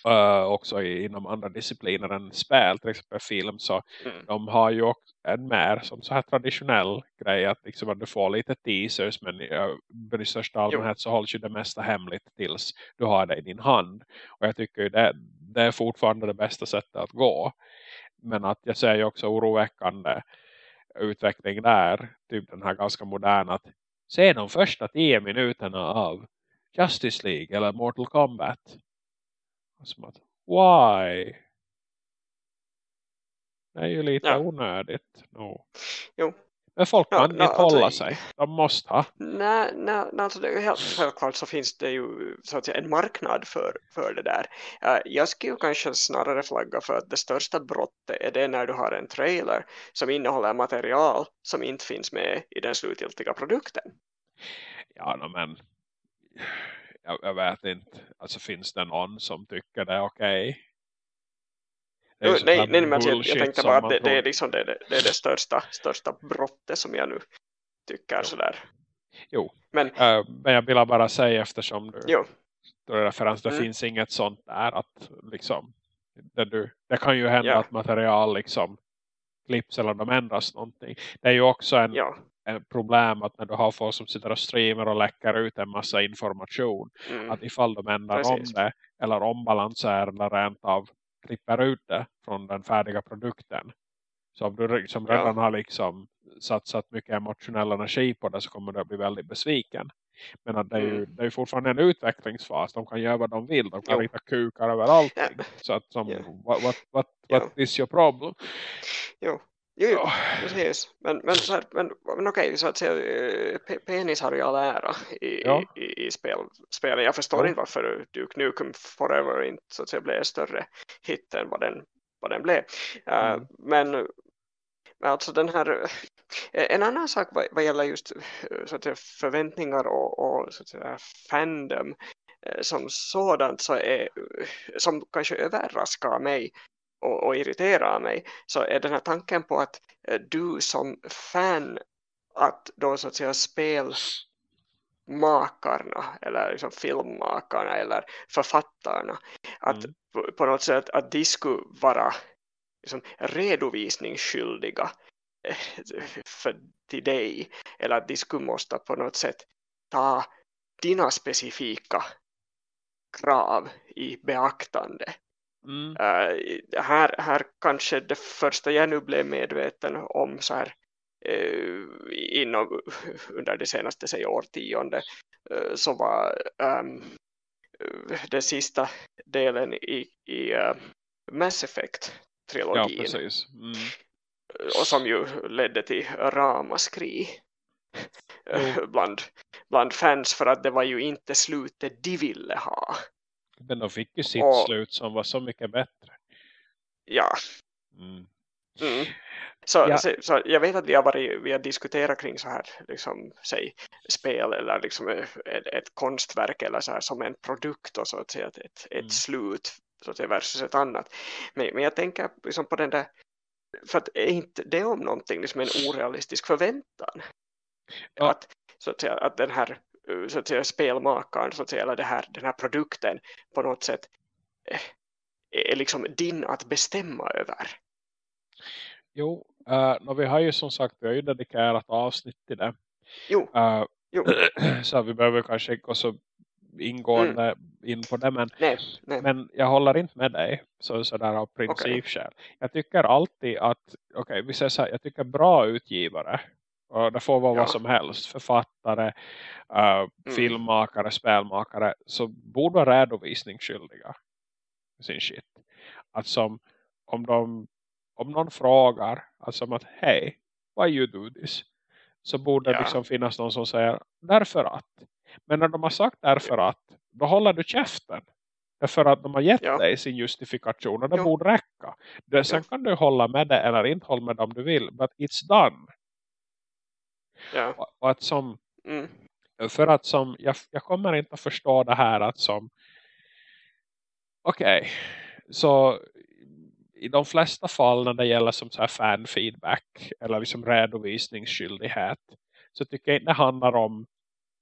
eh, också i, inom andra discipliner än spel, till exempel film, så Mm. de har ju också en mer som så här traditionell grej att, liksom att du får lite teasers men men i största allmänhet så hålls ju det mesta hemligt tills du har det i din hand. Och jag tycker ju det, det är fortfarande det bästa sättet att gå. Men att jag ser ju också oroväckande utveckling där. Typ den här ganska moderna att se de första tio minuterna av Justice League eller Mortal Kombat. Som att, why? Det är ju lite Ja. onödigt. No. Jo. Men folk Ja, kan no, inte hålla alltså- sig. De måste ha. Nej, nej, nej alltså det helt självklart så finns det ju så att säga, en marknad för, för det där. Jag skulle ju kanske snarare flagga för att det största brottet är det när du har en trailer som innehåller material som inte finns med i den slutgiltiga produkten. Ja, men jag, jag vet inte. Alltså finns det någon som tycker det är okej? Sånt nej, där nej, men jag, jag tänkte bara att det, det är liksom det, det, det är det största, största brottet som jag nu tycker Jo. sådär. Jo. Men, Eh, men jag vill bara säga eftersom du jo, då är referens, det Mm. finns inget sånt där att liksom det, du, det kan ju hända Ja. att material liksom klipps eller de ändras någonting. Det är ju också en, ja. En problem att när du har folk som sitter och streamar och läcker ut en massa information Mm, att ifall de ändrar Precis. om det eller ombalanserar eller rent av klipper ut det från den färdiga produkten. Så om du som Ja. redan har liksom satsat mycket emotionell energi på det så kommer du att bli väldigt besviken. Men att det, är ju, Mm. det är fortfarande en utvecklingsfas. De kan göra vad de vill. De kan Jo. rita kukar över allting. Ja. Så att som, Ja. what, what, what, Ja. what is your problem? Jo, jo, jo Ja. precis. Men, men, så här, men, men okej, så att säga, eh, pe- penis har ju all ära i, Ja. i, i spel, spelen. Jag förstår Jo. inte varför Duke Nukem Forever inte så att säga, blev större hit än vad den, vad den blev. Eh, Mm. men, men alltså den här, eh, en annan sak vad, vad gäller just så att säga, förväntningar och, och så att säga, fandom som sådant så är, som kanske överraskar mig och, och irriterar mig så är den här tanken på att eh, du som fan att då så att säga spelmakarna eller liksom filmmakarna eller författarna att Mm. på, på något sätt att de skulle vara liksom redovisningsskyldiga eh, för till dig eller att de skulle måste på något sätt ta dina specifika krav i beaktande Mm. Uh, här, här kanske det första jag nu blev medveten om så här uh, inom, [laughs] under det senaste säg, årtionde uh, så var um, den sista delen i, i Mass Ja, Effect-trilogin precis. Mm. och som ju ledde till ramaskri uh, bland, bland fans för att det var ju inte slutet de ville ha. Men de fick ju sitt Och- slut som var så mycket bättre. Ja, Mm. Mm. [laughs] Så, Ja. så, så jag vet att vi har, varit, vi har diskuterat kring så här liksom, säg, spel eller liksom ett, ett konstverk eller så här som en produkt och så att säga ett, ett, Mm. slut så att säga, versus ett annat. Men, men jag tänker liksom på den där för att är inte det om någonting liksom en orealistisk förväntan? Ja. Att, så att, säga, att den här så att säga, spelmakaren så att säga, eller det här, den här produkten på något sätt eh, är liksom din att bestämma över. Jo, uh, vi har ju som sagt vi har ju dedikerat avsnitt till det. Jo, Uh, jo. [clears throat] så vi behöver kanske inte gå så ingående in på det. Men, Nej, nej. men jag håller inte med dig så, sådär av principskäl. Jag tycker alltid att, okej okay, vi säger så här, jag tycker bra utgivare. Och det får vara Ja. vad som helst. Författare, uh, filmmakare, spelmakare. Så borde vara redovisningsskyldiga. Sin shit. Att som, om, de, om någon frågar. Alltså att hej, why you do this? Så borde det Ja. liksom finnas någon som säger därför att. Men när de har sagt därför att, då håller du käften. Därför att de har gett Ja. dig sin justifikation och det Ja. borde räcka. Det, sen Ja. kan du hålla med det eller inte hålla med det om du vill. But it's done. Ja. Och, och att som, Mm. för att som, jag, jag kommer inte att förstå det här att som, okej, så i de flesta fall när det gäller som så här fanfeedback eller liksom redovisningsskyldighet så tycker jag inte det handlar om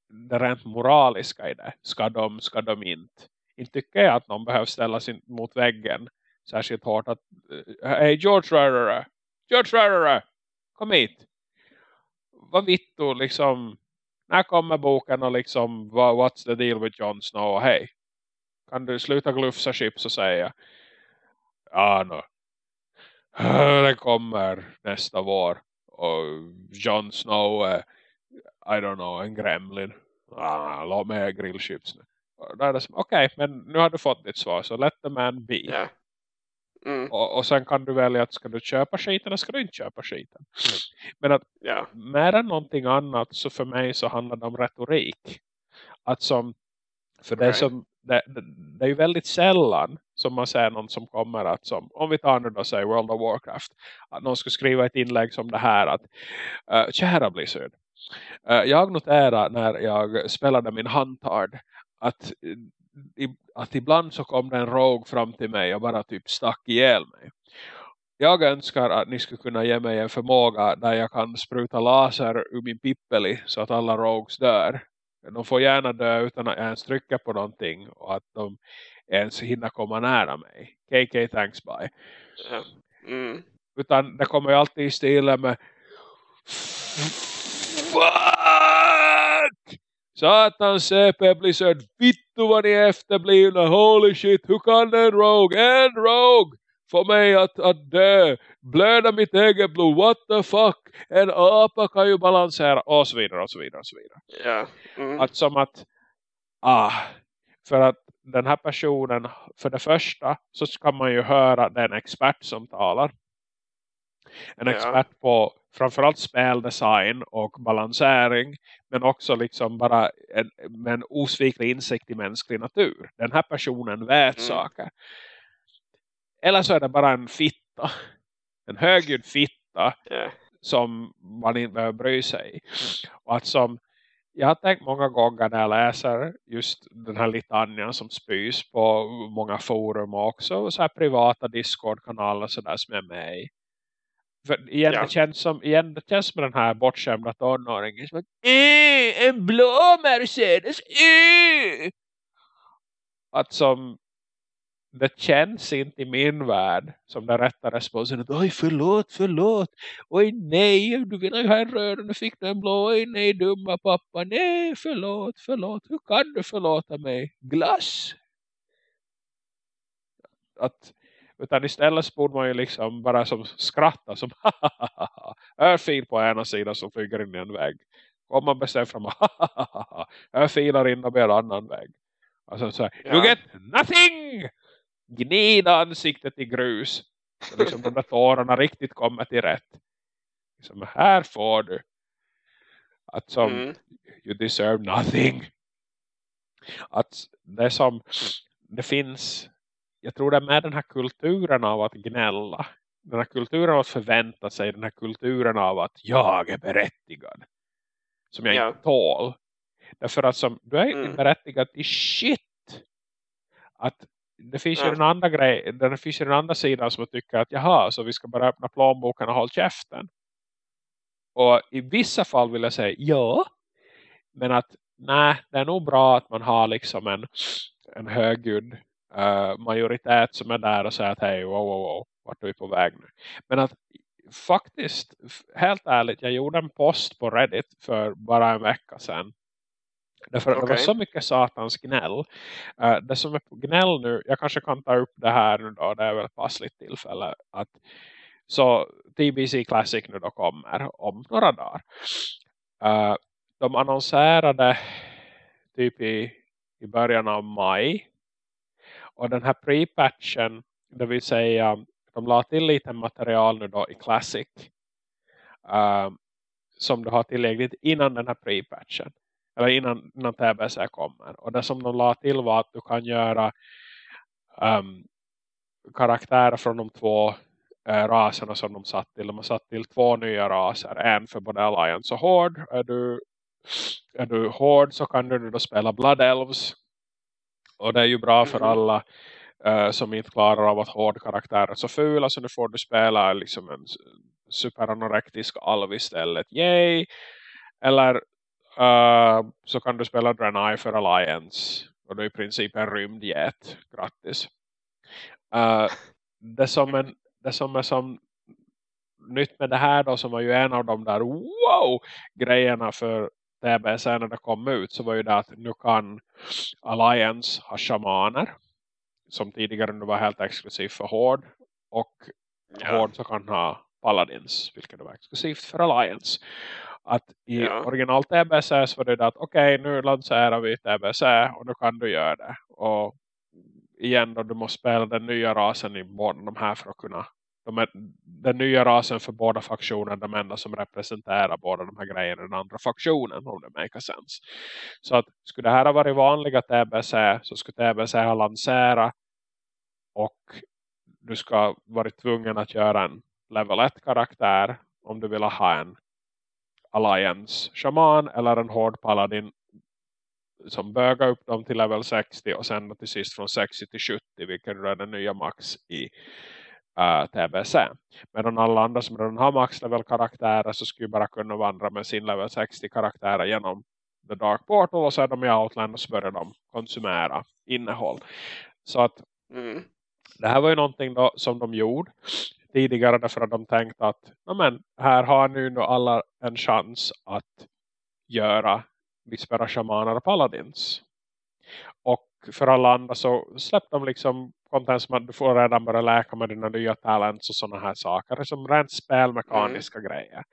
det rent moraliska i det. Ska de, ska de inte? Inte tycker jag att någon behöver ställa sig mot väggen särskilt hårt att hej George Rarere, George Rarere, kom hit. Vad vitt liksom när kommer boken och liksom what's the deal with Jon Snow? Hej, kan du sluta glufsa chips och säga ja no. [laughs] Den kommer nästa vår. Och Jon Snow är, I don't know, en gremlin. Ah, låt mig grillchips nu. okej okay, Okej, men nu har du fått ditt svar. Så let the man be. yeah. Mm. Och, och sen kan du välja att ska du köpa skiten eller ska du inte köpa skiten. Men att Ja. mer än någonting annat så för mig så handlar det om retorik. Att som, för det, är Okej. som, det, det, det är ju väldigt sällan som man ser någon som kommer att som, om vi tar nu då säger World of Warcraft, att någon skulle skriva ett inlägg som det här att uh, kära Blizzard, uh, jag noterar när jag spelade min handtard att, att ibland så kom det en rogue fram till mig och bara typ stack ihjäl mig. Jag önskar att ni skulle kunna ge mig en förmåga där jag kan spruta laser ur min pippeli så att alla rogues dör. De får gärna dö utan att jag ens trycker på någonting och att de ens hinner komma nära mig. KK thanks bye. Mm. Utan det kommer ju alltid i stilen med! Satan CP Blizzard, vittu vad ni är efterblivna, holy shit, hur kan en rogue, en rogue få mig att, att dö, blöda mitt eget blod, what the fuck, en apa kan ju balansera, och så vidare, och så vidare, och så vidare. Ja. Mm. Att som att, ah, för att den här personen, för det första så kan man ju höra den expert som talar. En expert på framförallt speldesign och balansering. Men också liksom bara en, med en osviklig insikt i mänsklig natur. Den här personen vet Mm. saker. Eller så är det bara en fitta. En högljudd fitta Ja. som man inte behöver bry sig. Och att som jag har tänkt många gånger när jag läser just den här litanien som spys på många forum och också så här privata Discord-kanaler så där som är med i. Igen, Ja. det känns som, igen, det känns som den här bortskämda tonåringen som att, "Eh, en blå Mercedes, eh!" Att som det känns inte i min värld som den rätta responsen oj förlåt, förlåt. Oj nej, du vill ha en röd och nu fick du en blå, oj nej dumma pappa, nej förlåt, förlåt, hur kan du förlåta mig, glass? Att, utan istället borde man ju liksom bara som skratta som [laughs] örfil på ena sidan som flyger in i en vägg. Om man bestämmer fram [laughs] örfilar in och en annan vägg. Alltså så här, you Ja. get nothing! Gnida ansiktet i grus. Så liksom de där tårarna riktigt kommer till rätt. Liksom, här får du att som Mm. you deserve nothing. Att det som det finns jag tror det är med den här kulturen av att gnälla. Den här kulturen av att förvänta sig. Den här kulturen av att jag är berättigad. Som jag Ja. inte tål. Därför att som, du är Mm. berättigad i shit. Att det finns ju Ja. den andra grejen det finns ju den andra sidan som tycker att jaha, så vi ska bara öppna plånboken och hålla käften. Och i vissa fall vill jag säga ja. Men att nej, det är nog bra att man har liksom en, en högljudd eh, majoritet som är där och säger att hej, wow, wow, wow, vart är vi på väg nu? Men att faktiskt, helt ärligt, jag gjorde en post på Reddit för bara en vecka sedan. Därför att det var så mycket satans gnäll. Eh, det som är på gnäll nu, jag kanske kan ta upp det här nu då, det är väl ett passligt tillfälle. Att, så TBC Classic nu då kommer om några dagar. Eh, de annonserade typ i, i början av maj. Och den här pre-patchen, det vill säga de la till lite material nu då i Classic. Uh, som du har tillgängligt innan den här pre-patchen. eller innan, innan TBC kommer. Och det som de la till var att du kan göra um, karaktärer från de två uh, raserna som de satt till. De har satt till två nya raser. En för både Alliance och Horde. Är du, är du Horde så kan du då spela Blood Elves. Och det är ju bra för mm. alla uh, som inte klarar av att Horde-karaktärer så fula. Så nu får du spela liksom en superanorektisk alv istället. Yay! Eller uh, så kan du spela Draenei för Alliance. Och du är i princip en rymdjet. Grattis. Uh, det, som en, det som är som nytt med det här då som var ju en av de där wow grejerna för När det kom ut så var ju det att nu kan Alliance ha shamaner som tidigare nu var helt exklusivt för Horde och ja. Horde så kan ha Paladins vilket var exklusivt för Alliance att i ja. original TBC så var det att okej okay, nu lanserar vi TBC och nu kan du göra det och igen då du måste spela den nya rasen i båda de här för att kunna de är, den nya rasen för båda faktioner de enda som representerar båda de här grejerna den andra faktionen om det make sense. Så att skulle det här ha varit vanliga TBC så skulle TBC ha lanserat och du ska vara tvungen att göra en level 1 karaktär om du vill ha en Alliance shaman eller en hård paladin som bögar upp dem till level 60 och sen till sist från 60 till 70 vilket är den nya max i uh. Medan alla andra som redan har max level karaktärer så skulle bara kunna vandra med sin level 60 karaktärer genom The Dark Portal och så är de i Outland och så börjar de konsumera innehåll. Så att mm. det här var ju någonting då, som de gjorde tidigare därför att de tänkte att men, här har nu alla en chans att göra Vispera Shamaner och Paladins. Och för alla andra så släppte de liksom content som att du får redan börja läka med dina nya talents och sådana här saker. Som rent spelmekaniska mm. grejer.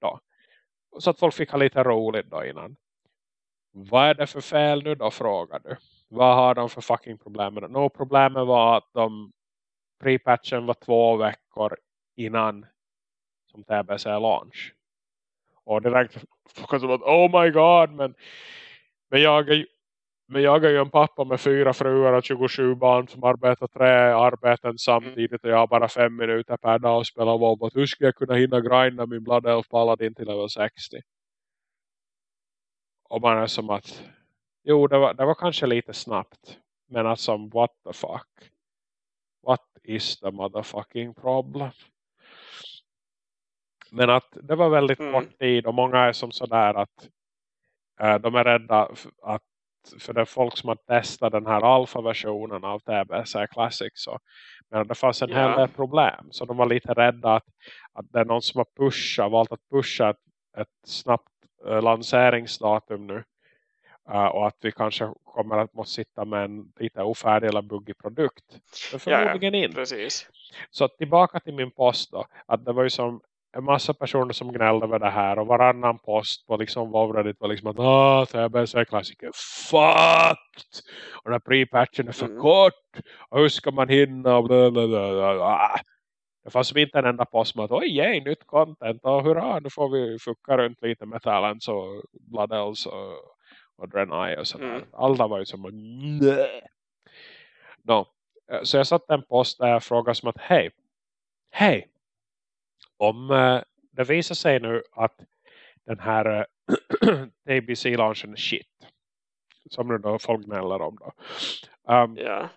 Då. Så att folk fick ha lite roligt då innan. Vad är det för fel nu då frågar du? Vad har de för fucking problem med det? No, problemet var att de pre-patchen var två veckor innan som TBC launch. Och direkt folk som att oh my god men, men jag är men jag är ju en pappa med fyra fruar och 27 barn som arbetar tre arbeten samtidigt och jag har bara fem minuter per dag och spelar WoW. Hur ska jag kunna hinna grinda min Blood Elf Paladin till level 60? Och man är som att jo det var, det var kanske lite snabbt. Men alltså what the fuck? What is the motherfucking problem? Men att det var väldigt mm. kort tid och många är som sådär att äh, de är rädda att för det är folk som har testat den här alfa-versionen av TBC Classic så men det fanns en yeah. hel del problem så de var lite rädda att, att det är någon som har pushat, valt att pusha ett, ett snabbt uh, lanseringsdatum nu uh, och att vi kanske kommer att måste sitta med en lite ofärdig eller buggig produkt. Det förmodligen ja, inte. Precis. Så tillbaka till min post då. Att det var ju som en massa personer som gnällde över det här och varannan post på liksom WoW-reddit var liksom att ah, TBC klassiker fucked och den här pre-patchen är för mm. kort och hur ska man hinna och bla bla bla det fanns inte en enda post med att oj, yay, nytt content och hurra, nu får vi fucka runt lite med Talents och Blood Elves och, och Draenei och sådär. Mm. Alla var ju som nej. No. Så jag satte en post där jag frågade som att hej, hej, om eh, det visar sig nu att den här [clears throat] ABC-launchen är shit. Som nu då folk gnäller om då. Um, yeah.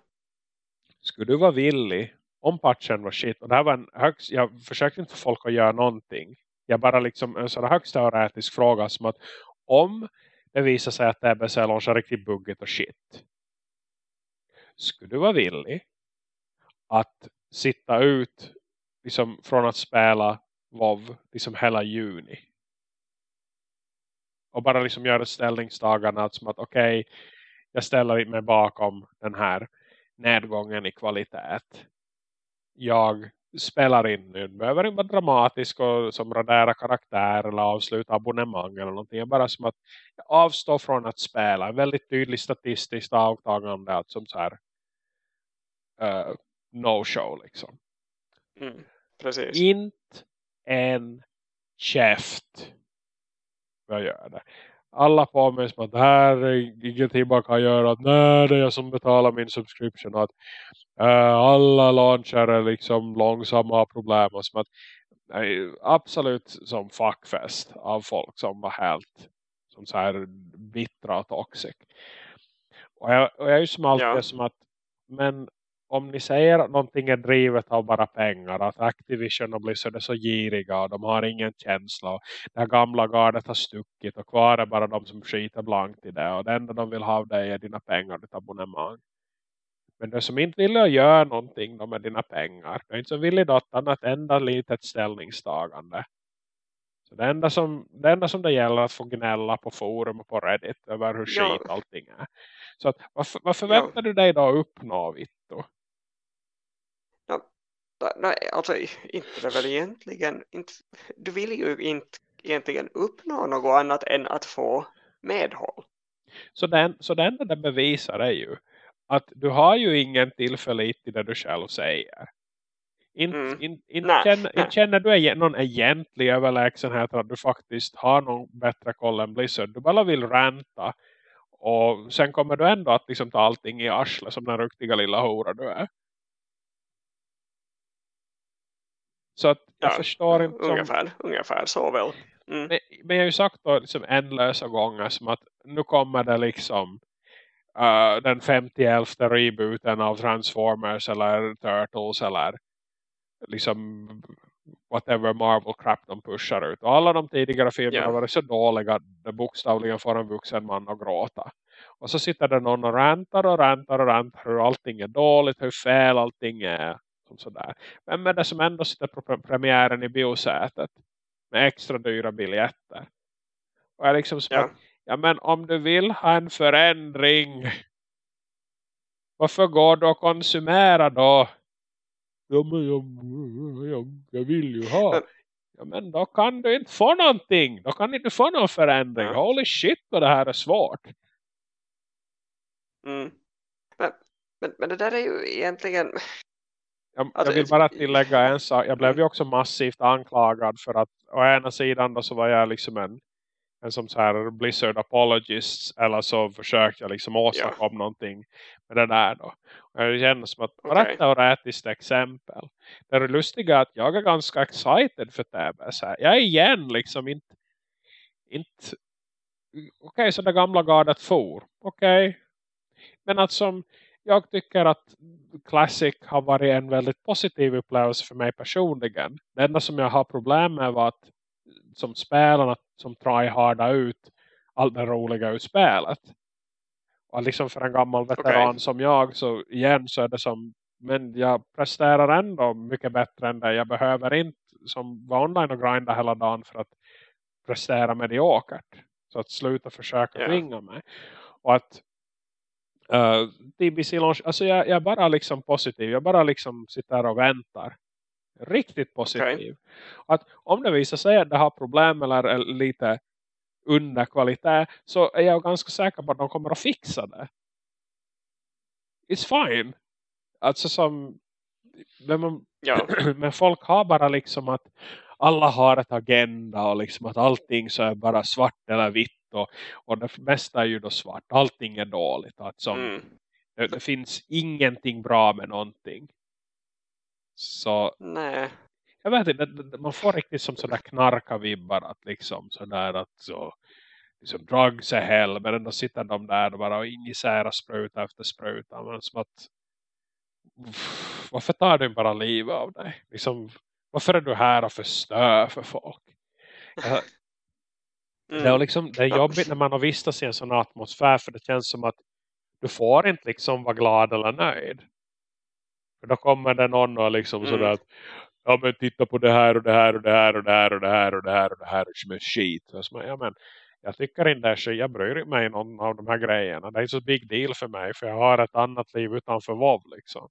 Skulle du vara villig om patchen var shit. Och det här var en högst, jag försökte inte få folk att göra någonting. Jag bara liksom en sån högst teoretisk fråga som att om det visar sig att TBC launchar riktigt buggigt och shit. Skulle du vara villig att sitta ut liksom från att spela WoW liksom hela juni. Och bara liksom göra ställningstagande som att okej, okay, jag ställer mig bakom den här nedgången i kvalitet. Jag spelar in nu. Det behöver inte vara dramatisk och som radera karaktär eller avsluta abonnemang eller någonting. Jag bara som att avstå från att spela. En väldigt tydlig statistiskt avtagande att som så här uh, no show liksom. Mm. Precis. Inte en käft. Vad gör det? alla på mig som att det här är ingenting man kan göra. Att, nej, det är jag som betalar min subscription. Att uh, alla launcher är liksom långsamma problem. Och som att, nej, absolut som fuckfest av folk som var helt som så här bittra och toxic. Och jag, och jag är ju som alltid ja. som att men om ni säger att någonting är drivet av bara pengar, att Activision och Blizzard är så giriga och de har ingen känsla och det här gamla gardet har stuckit och kvar är bara de som skiter blankt i det och det enda de vill ha av dig är dina pengar, ditt abonnemang. Men de som inte vill göra någonting med dina pengar, de är inte så villiga att ta ett enda litet ställningstagande. Så det enda, som, det enda som det gäller att få gnälla på forum och på Reddit över hur ja. skit allting är. Så att, vad, vad förväntar ja. du dig då uppnå, Vitto? Nej, alltså inte väl egentligen inte, du vill ju inte egentligen uppnå något annat än att få medhåll. Så, den, så enda det bevisar är ju att du har ju ingen tillförlit i det du själv säger. Inte, mm. in, in, nej, känner, du någon egentlig överlägsenhet att du faktiskt har någon bättre koll än Blizzard. Du bara vill ränta. Och sen kommer du ändå att liksom ta allting i arsle som den riktiga lilla hora du är. Så att jag ja, förstår inte. Som... Ungefär, ungefär så väl. Mm. Men, men jag har ju sagt då liksom ändlösa gånger som att nu kommer det liksom uh, den 50 rebooten av Transformers eller Turtles eller liksom whatever Marvel crap de pushar ut. Och alla de tidigare filmerna yeah. var så dåliga att det bokstavligen får en vuxen man att gråta. Och så sitter det någon och rantar och rantar och rantar hur allting är dåligt, hur fel allting är. Som sådär. Vem är det som ändå sitter på premiären i biosätet med extra dyra biljetter? Och är liksom som ja. Att, ja men om du vill ha en förändring varför går du och konsumera då? Ja men jag, jag, jag vill ju ha. Ja men då kan du inte få någonting. Då kan du inte få någon förändring. Ja. Holy shit vad det här är svårt. Mm. Men, men, men det där är ju egentligen jag, alltså, jag, vill bara tillägga en sak. Jag blev ju också massivt anklagad för att å ena sidan då så var jag liksom en, en som så här Blizzard apologist eller så försökte jag liksom åstadkomma ja. någonting med det där då. Och jag känner som att bara okay. ett teoretiskt exempel. Det är lustiga att jag är ganska excited för TBS här. Jag är igen liksom inte, inte okej okay, så det gamla gardet for. Okej. Okay. Men att som jag tycker att Classic har varit en väldigt positiv upplevelse för mig personligen. Det enda som jag har problem med var att som spelarna som tryharda ut allt det roliga ur spelet. Och liksom för en gammal veteran okay. som jag så igen så är det som men jag presterar ändå mycket bättre än det. Jag behöver inte som var online och grinda hela dagen för att prestera mediokert. Så att sluta försöka yeah. tvinga mig. Och att uh, TBC launch, alltså jag, jag bara liksom positiv, jag bara liksom sitter och väntar. Riktigt positiv. Okay. att om det visar sig att det har problem eller lite under kvalitet så är jag ganska säker på att de kommer att fixa det. It's fine. Alltså som men, man, ja. [clears throat] men folk har bara liksom att alla har ett agenda och liksom att allting så är bara svart eller vitt och, och det mesta är ju då svart. Allting är dåligt. Som, mm. det, det, finns ingenting bra med någonting. Så Nej. jag vet inte, man får riktigt som sådär knarka vibbar att liksom sådär att så liksom drugs är hell men ändå sitter de där och bara injicerar spruta efter spruta men som att varför tar du bara liv av dig? Liksom, varför är du här och förstör för folk? Jag, Mm. Det, är liksom, det är jobbigt när man har vistats i en sån atmosfär för det känns som att du får inte liksom vara glad eller nöjd. För då kommer det någon och liksom mm. sådär att ja men titta på det här och det här och det här och det här och det här och det här och det här som är skit. Så, ja, men, jag tycker inte det jag bryr mig någon av de här grejerna. Det är så big deal för mig för jag har ett annat liv utanför WoW liksom.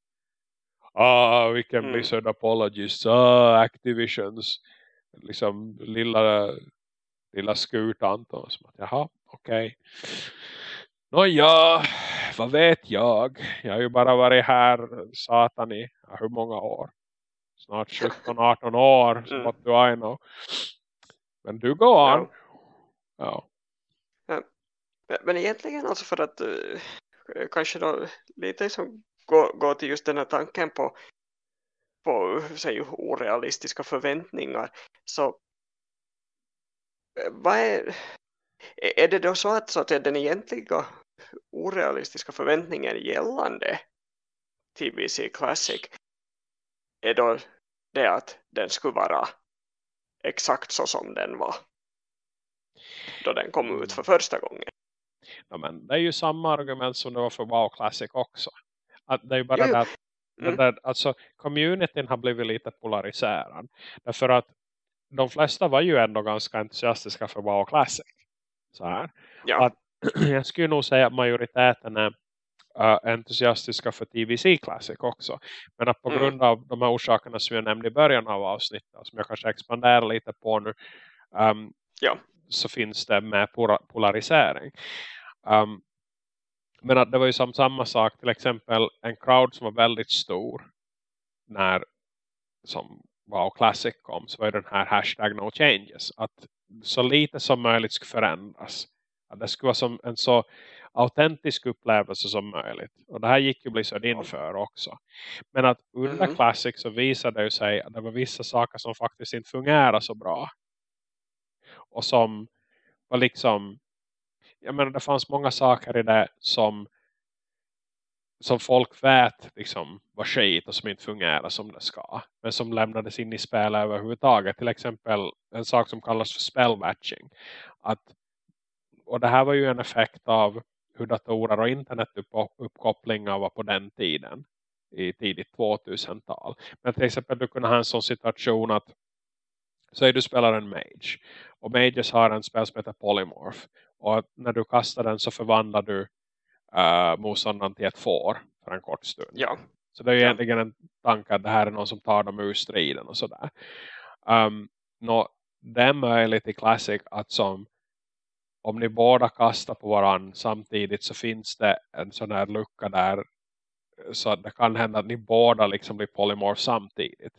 Ah, vilken mm. Blizzard apologists, ah, Activisions liksom lilla lilla skurtanton. Som att, jaha, okej. Okay. Nåja, vad vet jag? Jag har ju bara varit här satan i hur många år? Snart 17-18 år. Mm. what do I know? Men du går an. Ja. ja. Men egentligen alltså för att uh, kanske då lite som gå, gå till just den här tanken på, på säg, orealistiska förväntningar så eh, vad är, är det då så att, så att den egentliga orealistiska förväntningen gällande TBC Classic är då det att den skulle vara exakt så som den var då den kom ut för första gången. Ja, men det är ju samma argument som det var för WoW Classic också. Att det är ju bara det att mm. där, alltså, communityn har blivit lite polariserad. Därför att de flesta var ju ändå ganska entusiastiska för WoW Classic. Så här. Ja. Att, [clears throat] jag skulle nog säga att majoriteten är uh, entusiastiska för TVC Classic också. Men att på mm. grund av de här orsakerna som jag nämnde i början av avsnittet som jag kanske expanderar lite på nu um, ja. så finns det med polarisering. Um, men att det var ju som samma sak till exempel en crowd som var väldigt stor när som WoW Classic kom så var den här hashtag no changes att så lite som möjligt skulle förändras. Att det skulle vara som en så autentisk upplevelse som möjligt. Och det här gick ju Blizzard inför också. Men att under mm. Classic så visade det sig att det var vissa saker som faktiskt inte fungerar så bra. Och som var liksom jag menar det fanns många saker i det som som folk vet liksom var skit och som inte fungerar som det ska. Men som lämnades in i spel överhuvudtaget. Till exempel en sak som kallas för spellmatching. Att, och det här var ju en effekt av hur datorer och internetuppkopplingar var på den tiden. I tidigt 2000-tal. Men till exempel du kunde ha en sån situation att Säg du spelar en mage. Och mages har en spel som heter Polymorph. Och när du kastar den så förvandlar du uh, motståndaren till ett får för en kort stund. Ja. Så det är ju ja. egentligen en tanke att det här är någon som tar dem ur striden och sådär. Um, nå, det är möjligt i Classic att som om ni båda kastar på varandra samtidigt så finns det en sån här lucka där så det kan hända att ni båda liksom blir polymorph samtidigt.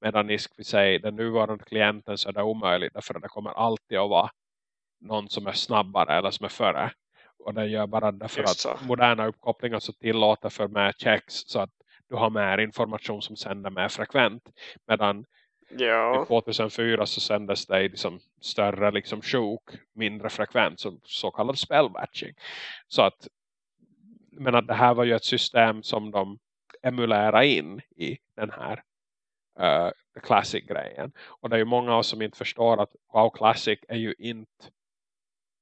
Medan ni skulle säga den nuvarande klienten så är det omöjligt därför att det kommer alltid att vara någon som är snabbare eller som är före. Och det gör bara därför att moderna uppkopplingar så tillåter för med checks så att du har mer information som sänder mer frekvent. Medan ja. i 2004 så sändes det liksom större liksom sjok, mindre frekvent, så, så kallad spellmatching. Så att men att det här var ju ett system som de emulerar in i den här uh, Classic-grejen. Och det är ju många av oss som inte förstår att Wow Classic är ju inte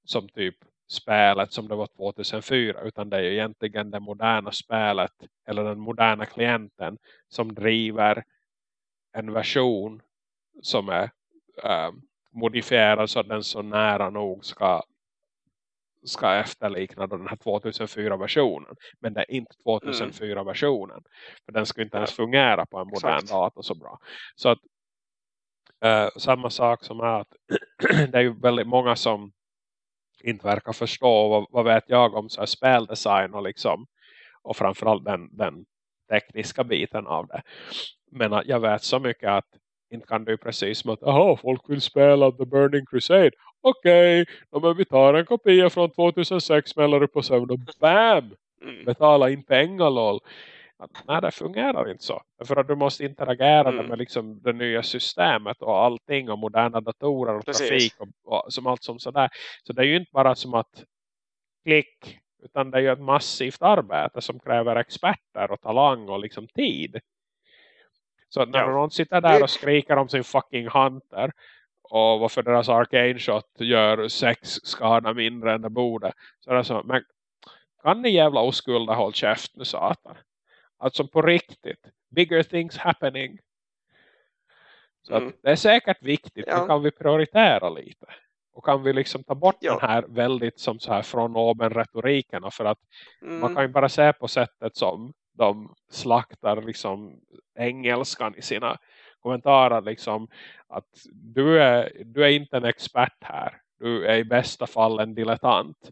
som typ spelet som det var 2004 utan det är ju egentligen det moderna spelet eller den moderna klienten som driver en version som är äh, modifierad så att den så nära nog ska ska efterlikna den här 2004-versionen. Men det är inte 2004-versionen. För den ska inte ens fungera på en modern Exakt. dator så bra. Så att äh, samma sak som är att [clears throat] det är ju väldigt många som inte verkar förstå vad, vad vet jag om så speldesign och liksom och framförallt den, den tekniska biten av det. Men jag vet så mycket att inte kan du precis som att aha, folk vill spela The Burning Crusade. Okej, okay, men vi tar en kopia från 2006 smäller upp på sömn och BAM! Mm. Betala in pengar lol att, nej det fungerar inte så. För att du måste interagera mm. med liksom det nya systemet och allting och moderna datorer och Precis. trafik och, och, som allt som sådär. Så det är ju inte bara som att klick utan det är ju ett massivt arbete som kräver experter och talang och liksom tid. Så när ja. någon sitter där och skriker om sin fucking hunter och varför deras arcane shot gör sex skada mindre än det borde. Så är det så, men kan ni jävla oskulda håll käft nu satan? Alltså på riktigt. Bigger things happening. Så mm. det är säkert viktigt. Ja. Då kan vi prioritera lite. Och kan vi liksom ta bort ja. den här väldigt som så här från oben retoriken. För att mm. man kan ju bara se på sättet som de slaktar liksom engelskan i sina kommentarer. Liksom att du är, du är inte en expert här. Du är i bästa fall en dilettant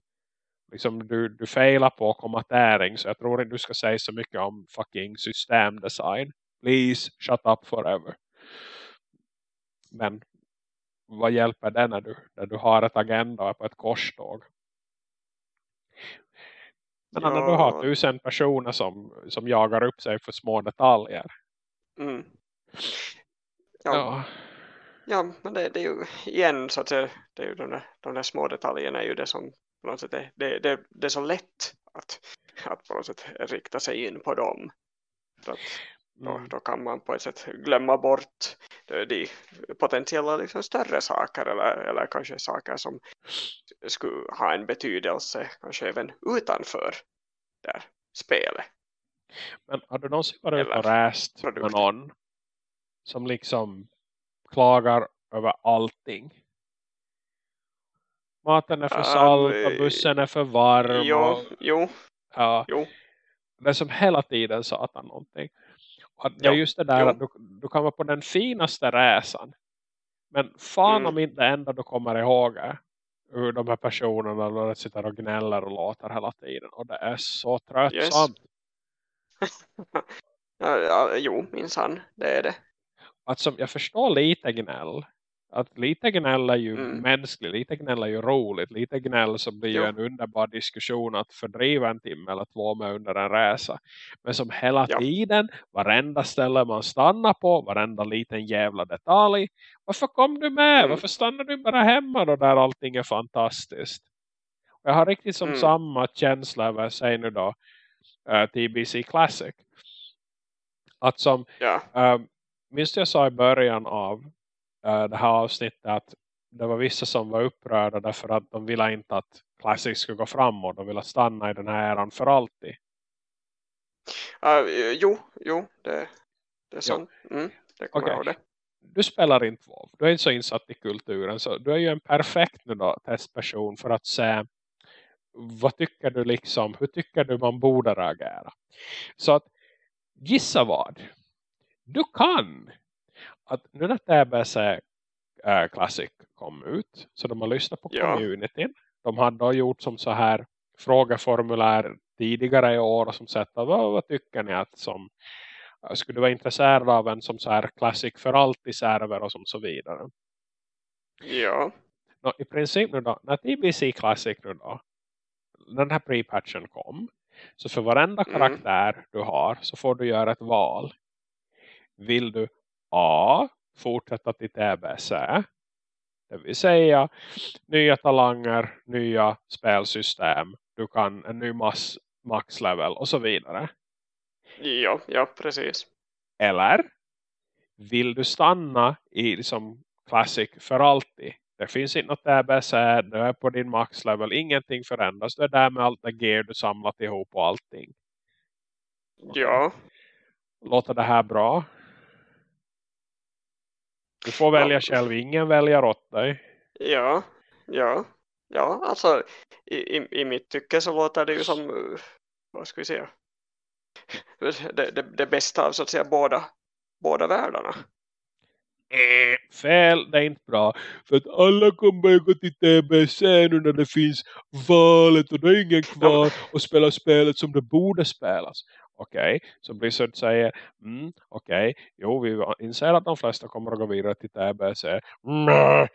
liksom du, du failar på kommatering så jag tror inte du ska säga så mycket om fucking systemdesign. Please shut up forever. Men vad hjälper det när du, när du har ett agenda på ett korståg? Men ja. när du har tusen personer som, som jagar upp sig för små detaljer. Mm. Ja. ja. ja. men det, det, är ju igen så att säga, det är ju de där, de där små detaljerna är ju det som på något sätt är, det, det, det är så lätt att, att på något sätt rikta sig in på dem. För att då, mm. då kan man på ett sätt glömma bort de potentiella liksom större saker eller, eller kanske saker som skulle ha en betydelse kanske även utanför där spelet. Men har du någonsin varit ute och räst med någon som liksom klagar över allting? Maten är för salt och bussen är för varm. Jo, och, jo, ja, jo. Det är som hela tiden satan någonting. Att det är just det där att du, du kan vara på den finaste resan. Men fan mm. om inte enda du kommer ihåg är hur de här personerna sitter och gnäller och låter hela tiden. Och det är så tröttsamt. Yes. [laughs] ja, ja, jo, minsann, det är det. Att som, jag förstår lite gnäll att lite gnäll är ju mm. mänskligt, lite gnäll är ju roligt, lite gnäll så blir jo. ju en underbar diskussion att fördriva en timme eller två med under en resa. Men som hela ja. tiden, varenda ställe man stannar på, varenda liten jävla detalj. Varför kom du med? Mm. Varför stannar du bara hemma då där allting är fantastiskt? Och jag har riktigt som mm. samma känsla jag säger nu då, uh, eh, TBC Classic. Att som, ja. uh, minst jag sa i början av det här avsnittet att det var vissa som var upprörda därför att de ville inte att Classic skulle gå framåt. De ville stanna i den här eran för alltid. Uh, jo, jo, det, det är sant. Mm, det kommer okay. det. Du spelar inte WoW. Du är inte så insatt i kulturen. Så du är ju en perfekt nu då, testperson för att se vad tycker du liksom, hur tycker du man borde reagera? Så att gissa vad? Du kan att nu när TBC äh, Classic kom ut så de har lyssnat på ja. communityn. De hade då gjort som så här frågeformulär tidigare i år som sett att vad, vad tycker ni att som äh, skulle du vara intresserad av en som så här Classic för alltid server och som så vidare. Ja. Nå, I princip nu då, när TBC Classic nu då, den här pre-patchen kom så för varenda mm. karaktär du har så får du göra ett val. Vill du A. Fortsätta till TBC. Det vill säga nya talanger, nya spelsystem. Du kan en ny mass, max level och så vidare. Ja, ja precis. Eller vill du stanna i liksom Classic för alltid? Det finns inte något TBC, du är på din max level, ingenting förändras. Du är där med allt det gear du samlat ihop och allting. Ja. Låter det här bra? Du får välja ja. själv, ingen väljer åt dig. Ja, ja. Ja, alltså i, i, i mitt tycke så låter det ju som, vad ska vi säga, det, det, det bästa av så att säga båda, båda världarna. Äh, fel, det är inte bra. För att alla kommer ju gå till TBC nu när det finns valet och det är ingen kvar och spela spelet som det borde spelas. Okej, okay. så Blizzard säger mm, okej, okay. jo vi inser att de flesta kommer att gå vidare till TBC. Mm.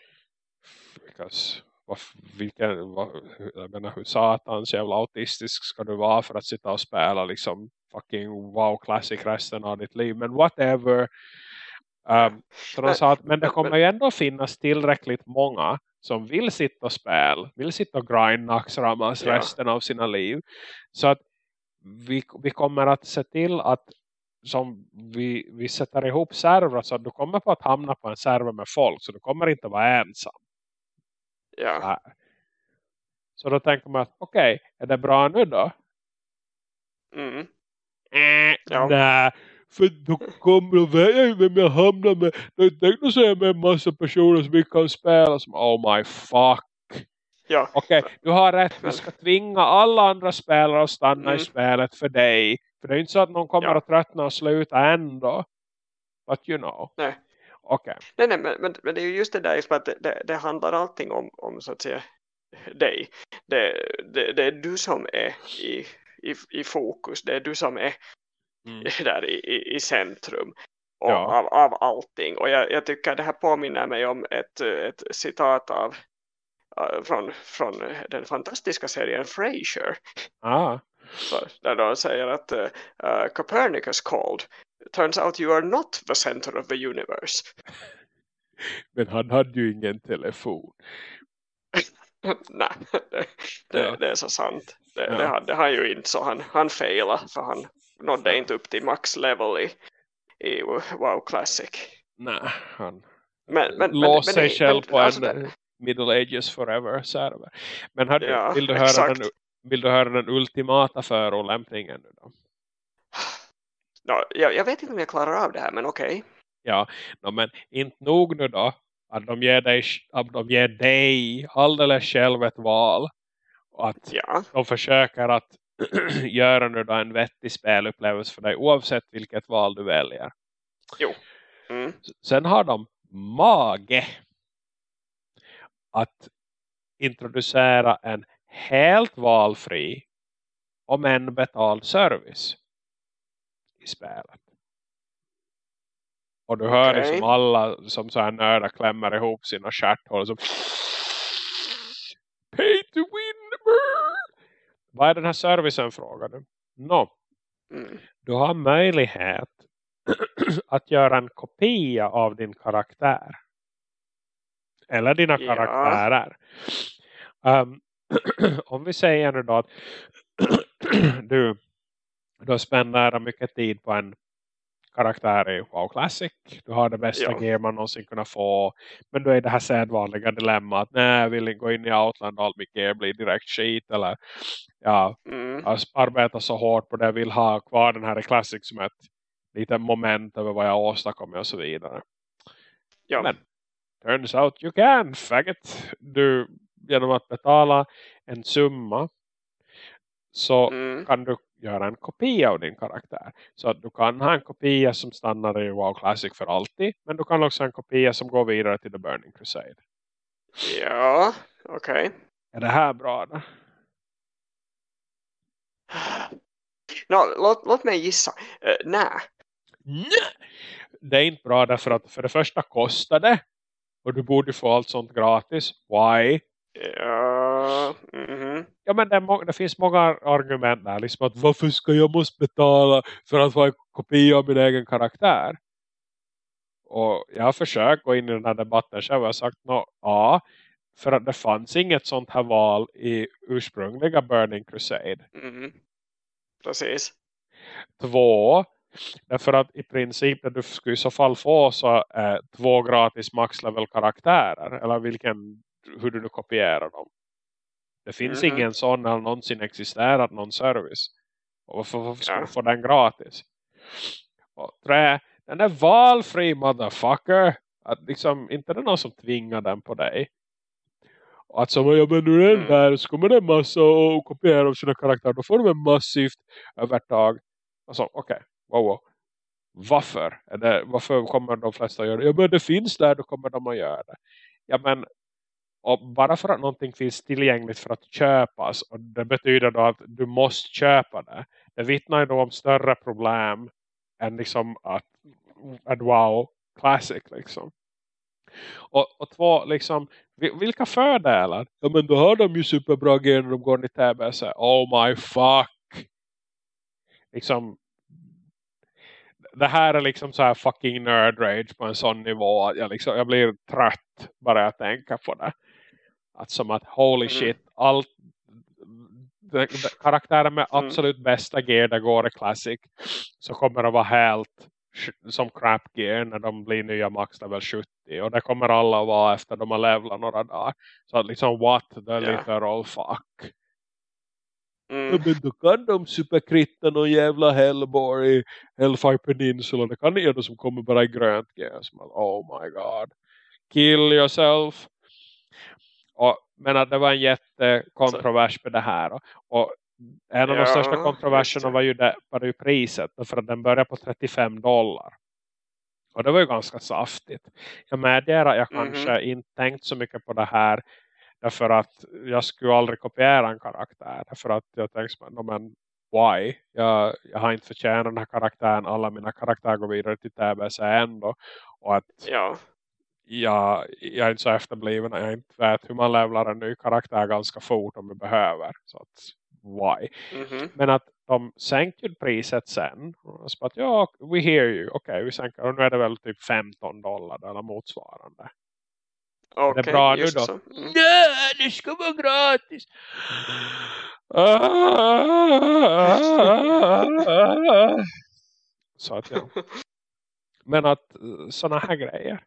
Because, vad, vilken, vad, jag menar, hur satans jävla autistisk ska du vara för att sitta och spela liksom fucking wow classic resten av ditt liv. Men whatever. Um, de sa att, men det kommer ju ändå finnas tillräckligt många som vill sitta och spela, vill sitta och grind naxramas ja. resten av sina liv. Så att vi, vi kommer att se till att som vi, vi sätter ihop servrar så att du kommer på att hamna på en server med folk så du kommer inte vara ensam. Ja. Så då tänker man att okej, okay, är det bra nu då? Mm. Äh, ja. Nej, för då kommer du välja vem jag hamnar med. Jag tänkte säga med en massa personer som vi kan spela som oh my fuck. Ja. Okej, okay, du har rätt. Du ska tvinga alla andra spelare att stanna mm. i spelet för dig. För det är inte så att någon kommer ja. att tröttna och sluta ändå. But you know. Nej. Okay. Nej, nej men, men, men, det är ju just det där liksom att det, det, det, handlar allting om, om så att säga dig. Det, det, det är du som är i, i, i fokus. Det är du som är mm. [laughs] där i, i, i centrum ja. av, av allting. Och jag, jag tycker det här påminner mig om ett, ett citat av från, från den fantastiska serien Frasier. Ah. Så, där de säger att uh, Copernicus called. Turns out you are not the center of the universe. [laughs] Men han hade ju ingen telefon. [laughs] Nej, det, det, det är så sant. Det, Ja. det hade han ju inte så han, han failade för han nådde inte upp till max level i, i WoW Classic. Nej, han Men, men, låst men, sig själv på alltså, en det- Middle Ages forever. Väl. Men hörde, Ja, vill, du höra exakt. den, vill du höra den ultimata förolämpningen nu då? Nå, jag, jag vet inte om jag klarar av det här men okej. Ja, no, men inte nog nu då att de ger dig, att de ger dig alldeles själv ett val. Och att Ja, de försöker att [clears throat] göra nu då en vettig spelupplevelse för dig oavsett vilket val du väljer. mm, Sen har de mage att introducera en helt valfri om en betald service i spelet. Och du hör Okej. liksom alla som så här nördar klämmer ihop sina stjärthål som Pay to win! brr." Vad är den här servicen frågar du? Nå, mm, du har möjlighet [clears throat] att göra en kopia av din karaktär. Eller dina Ja. karaktärer. Um, [clears throat] om vi säger nu då att [clears throat] du, du spenderar mycket tid på en karaktär i WoW Classic. Du har det bästa Ja. gear man någonsin kunnat få. Men du är i det här sedvanliga dilemmat. Nej, jag vill inte gå in i Outland och allt mitt gear blir direkt skit. Eller ja, mm, jag arbetar så hårt på det. Jag vill ha kvar den här i Classic som ett litet moment över vad jag åstadkommer och så vidare. ja, Men turns out you can, faggot. Du, genom att betala en summa så mm, kan du göra en kopia av din karaktär. Så att du kan ha en kopia som stannar i WoW Classic för alltid. Men du kan också ha en kopia som går vidare till The Burning Crusade. ja, okej. Är det här bra då? Nå, låt, låt mig gissa. Uh, nej. Nej! Det är inte bra därför att för det första kostar det. Och du borde få allt sånt gratis. Why? Ja, mhm. Ja men det, det finns många argument där. Liksom att varför ska jag måste betala för att få en kopia av min egen karaktär? Och jag har försökt gå in i den här debatten själv jag har sagt nå, ja. För att det fanns inget sånt här val i ursprungliga Burning Crusade. Mhm. Precis. Två. Därför att i princip det du skulle i så fall få så är två gratis maxlevel karaktärer. Eller vilken, hur du nu kopierar dem. Det finns Mhm. ingen sån eller någonsin existerat någon service. Och varför, varför ska Ja. du få den gratis? Och tre. Den är valfri motherfucker. Att liksom, inte det är någon som tvingar den på dig. Och att som jag men nu är den Mm. där så kommer det en massa och kopiera av sina karaktärer. Då får de en massivt övertag. Alltså okej, wow, wow. Varför? Det, varför kommer de flesta att göra det? Ja men det finns där, då kommer de att göra det. Ja men och bara för att någonting finns tillgängligt för att köpas och det betyder då att du måste köpa det. Det vittnar ju då om större problem än liksom att, att wow, classic liksom. Och, och två, liksom, vilka fördelar? Ja men då har de ju superbra grejer när de går in i TBS. Oh my fuck. Liksom, det här är liksom så här fucking nerd rage på en sån nivå att jag, liksom, jag blir trött bara jag tänker på det. Att som att holy Mm. shit, allt karaktären med Mm. absolut bästa gear där går i Classic så kommer det vara helt som crap gear när de blir nya max level 70 och det kommer alla att vara efter de har levlat några dagar. Så att liksom what the Ja. literal fuck. Mm. Men då kan de superkritta någon jävla Hellborg i Hellfire Peninsula. Det kan ni som kommer bara i grönt gear. Som att, oh my god. Kill yourself. Och, men att det var en jättekontrovers med det här. Och, en av Ja, de största kontroverserna var ju, det, var ju priset. För att den började på 35 dollar. Och det var ju ganska saftigt. Jag medger att jag Mhm. kanske inte tänkt så mycket på det här. Därför att jag skulle aldrig kopiera en karaktär. Därför att jag tänkte, "No, men why? Jag, jag har inte förtjänat den här karaktären. Alla mina karaktärer går vidare till TBC ändå. Och att Ja. jag, jag är inte så efterbliven. Jag inte vet hur man levlar en ny karaktär ganska fort om jag behöver. Så att why. Mm -hmm. Men att de sänkte priset sen. Och så att ja, we hear you. Okej, okay, vi sänker. Och nu är det väl typ 15 dollar eller motsvarande. Okay, det är bra nu då. Så. Mm. Nej, det ska vara gratis. Så att ja. Men att sådana här grejer.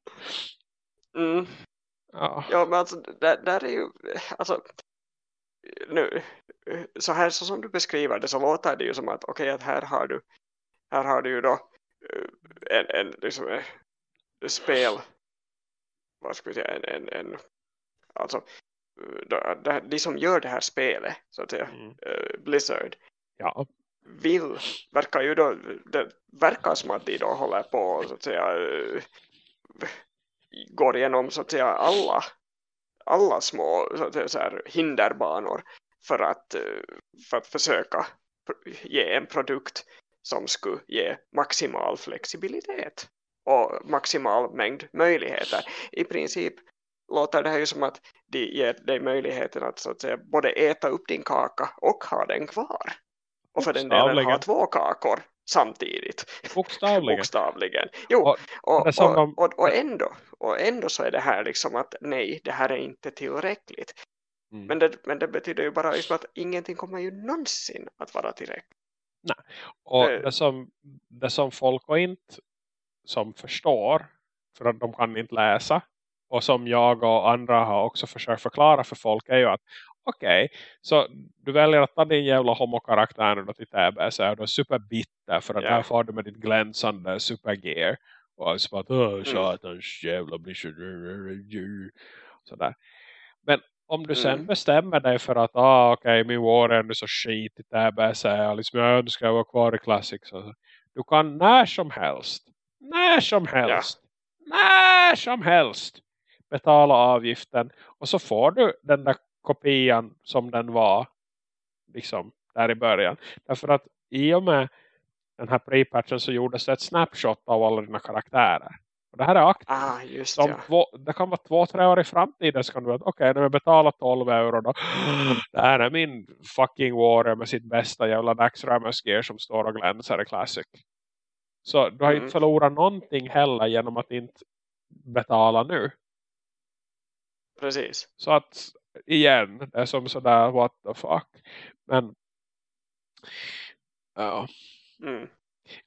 Mm. Ja. ja, men alltså, där, där är ju, alltså, nu, så här så som du beskriver det så låter det ju som att okej, okay, att här har du, här har du ju då eh, en, en liksom, eh, spel, vad ska vi säga, en, en, en alltså, eh, de som gör det här spelet, så att säga, mm. Blizzard, ja. vill, verkar ju då, det verkar som att de då håller på, så att säga, går igenom så att säga alla alla små så att säga, så här, hinderbanor för att, eh, för att försöka ge en produkt som skulle ge maximal flexibilitet och maximal mängd möjligheter. I princip låter det här ju som att de ger dig möjligheten att, så att säga, både äta upp din kaka och ha den kvar. Och för den delen ha två kakor samtidigt. Bokstavligen. [laughs] Bokstavligen. Jo, och, och, och, och, ändå, och ändå så är det här liksom att nej, det här är inte tillräckligt. Mm. Men, det, men det betyder ju bara liksom att ingenting kommer ju någonsin att vara tillräckligt. Nej, och det, det som, det som folk och inte som förstår, för att de kan inte läsa, och som jag och andra har också försökt förklara för folk är ju att okej, okay, så du väljer att ta din jävla homokaraktär nu till TBS och du är superbitter för att yeah. här får du med ditt glänsande supergear och så att åh mm. satans jävla sådär. Men om du sen mm. bestämmer dig för att ah, okej, okay, min war är ändå så skit i TBS och liksom, jag önskar vara kvar i Classic så du kan när som helst när som helst yeah. när som helst betala avgiften och så får du den där kopian som den var liksom där i början. Därför att i och med den här pre-patchen så gjordes det ett snapshot av alla dina karaktärer. Och det här är aktivt. Ah, just ja. två, det kan vara två, tre år i framtiden så kan du vara okej, okay, när jag betalar 12 euro då. Det här är min fucking warrior med sitt bästa jävla Dax gear som står och glänser i Classic. Så du har mm. inte förlorat någonting heller genom att inte betala nu. Precis. Så att igen, det är som sådär what the fuck. Men ja. Mm.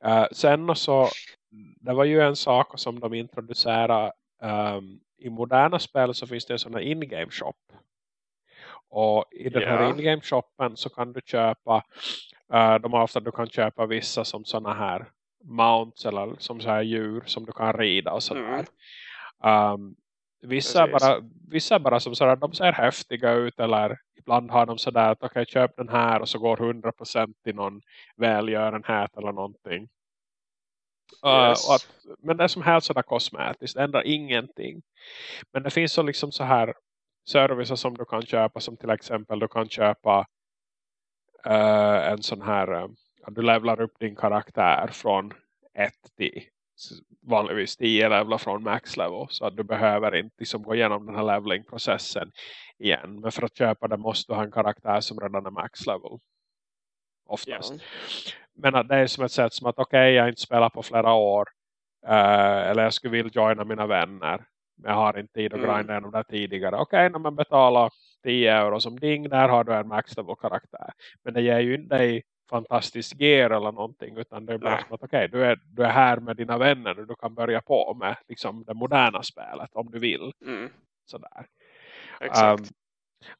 Uh, sen så det var ju en sak som de introducerade um, i moderna spel så finns det en sån här in-game shop. Och i den här yeah. in-game shoppen så kan du köpa uh, de har ofta du kan köpa vissa som såna här mounts eller som så här djur som du kan rida och sådär. Mm. Um, Vissa bara, vissa bara som sådär, de ser häftiga ut eller ibland har de sådär att okej okay, köp den här och så går 100% till någon välgörenhet eller någonting. Yes. Uh, att, men det är som helst sådär kosmetiskt, det ändrar ingenting. Men det finns så liksom så här servicer som du kan köpa som till exempel du kan köpa uh, en sån här, uh, du levlar upp din karaktär från 1 till vanligtvis 10 levlar från max level. Så att du behöver inte liksom gå igenom den här leveling-processen igen. Men för att köpa det måste du ha en karaktär som redan är max level. Oftast. Ja. Men att det är som ett sätt som att okej, okay, jag har inte spelat på flera år. Uh, eller jag skulle vilja joina mina vänner. Men jag har inte tid att mm. grinda igenom det tidigare. Okej, okay, när man betalar 10 euro som ding, där har du en max level karaktär. Men det ger ju inte dig fantastisk gear eller någonting utan det är bara som att okej, okay, du, är, du är här med dina vänner och du kan börja på med liksom det moderna spelet om du vill. Mm. Sådär. Um,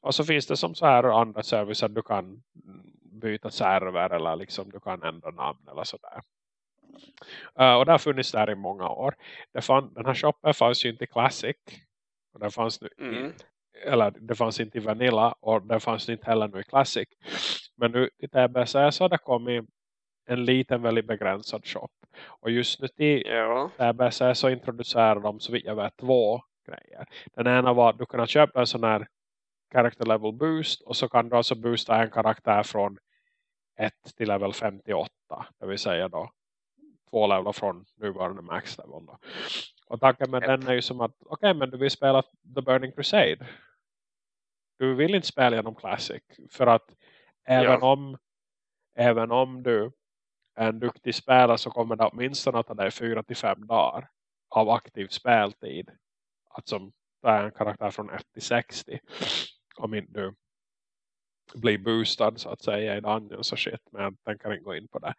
och så finns det som så här andra servicer du kan byta server eller liksom du kan ändra namn eller sådär. Uh, och det har funnits där i många år. Det fann, den här shoppen fanns ju inte i Classic. Och den fanns nu mm eller det fanns inte i Vanilla och det fanns inte heller nu i Classic. Men nu i TBC så har det kommit en liten väldigt begränsad shop. Och just nu till ja. TBC så introducerar de så vitt jag vet två grejer. Den ena var att du kan köpa en sån här character level boost och så kan du alltså boosta en karaktär från 1 till level 58. Det vill säga då två level från nuvarande max level då. Och tanken med yep. den är ju som att okej okay, men du vill spela The Burning Crusade du vill inte spela genom Classic. För att även, Ja. om, även om du är en duktig spelare så kommer det åtminstone att ta dig 4-5 dagar av aktiv speltid. Att som är en karaktär från 1 till 60. Om inte du blir boostad så att säga i Dungeons och shit. Men jag tänker inte gå in på det.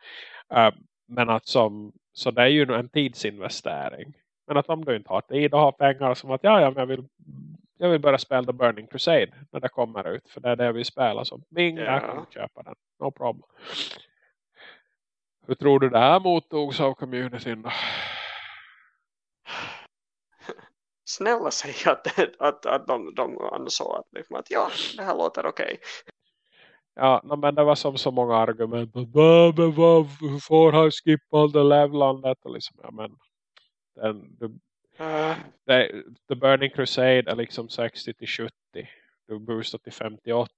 Uh, men att som, så det är ju en tidsinvestering. Men att om du inte har tid och har pengar som att ja, ja men jag vill, jag vill börja spela The Burning Crusade när det kommer ut. För det är det vi spelar som. Bing, Ja. där kan köpa den. No problem. Hur tror du det här mottogs av communityn då? [laughs] Snälla säg att, att, att de, de ansåg att, liksom, att ja, det här låter okej. Ja, no, men det var som så många argument. "Bah, Men vad, hur får han skippa det levlandet? Och liksom, ja, men, den, du, Uh, det, The Burning Crusade är liksom 60 till 70. Du boostar till 58.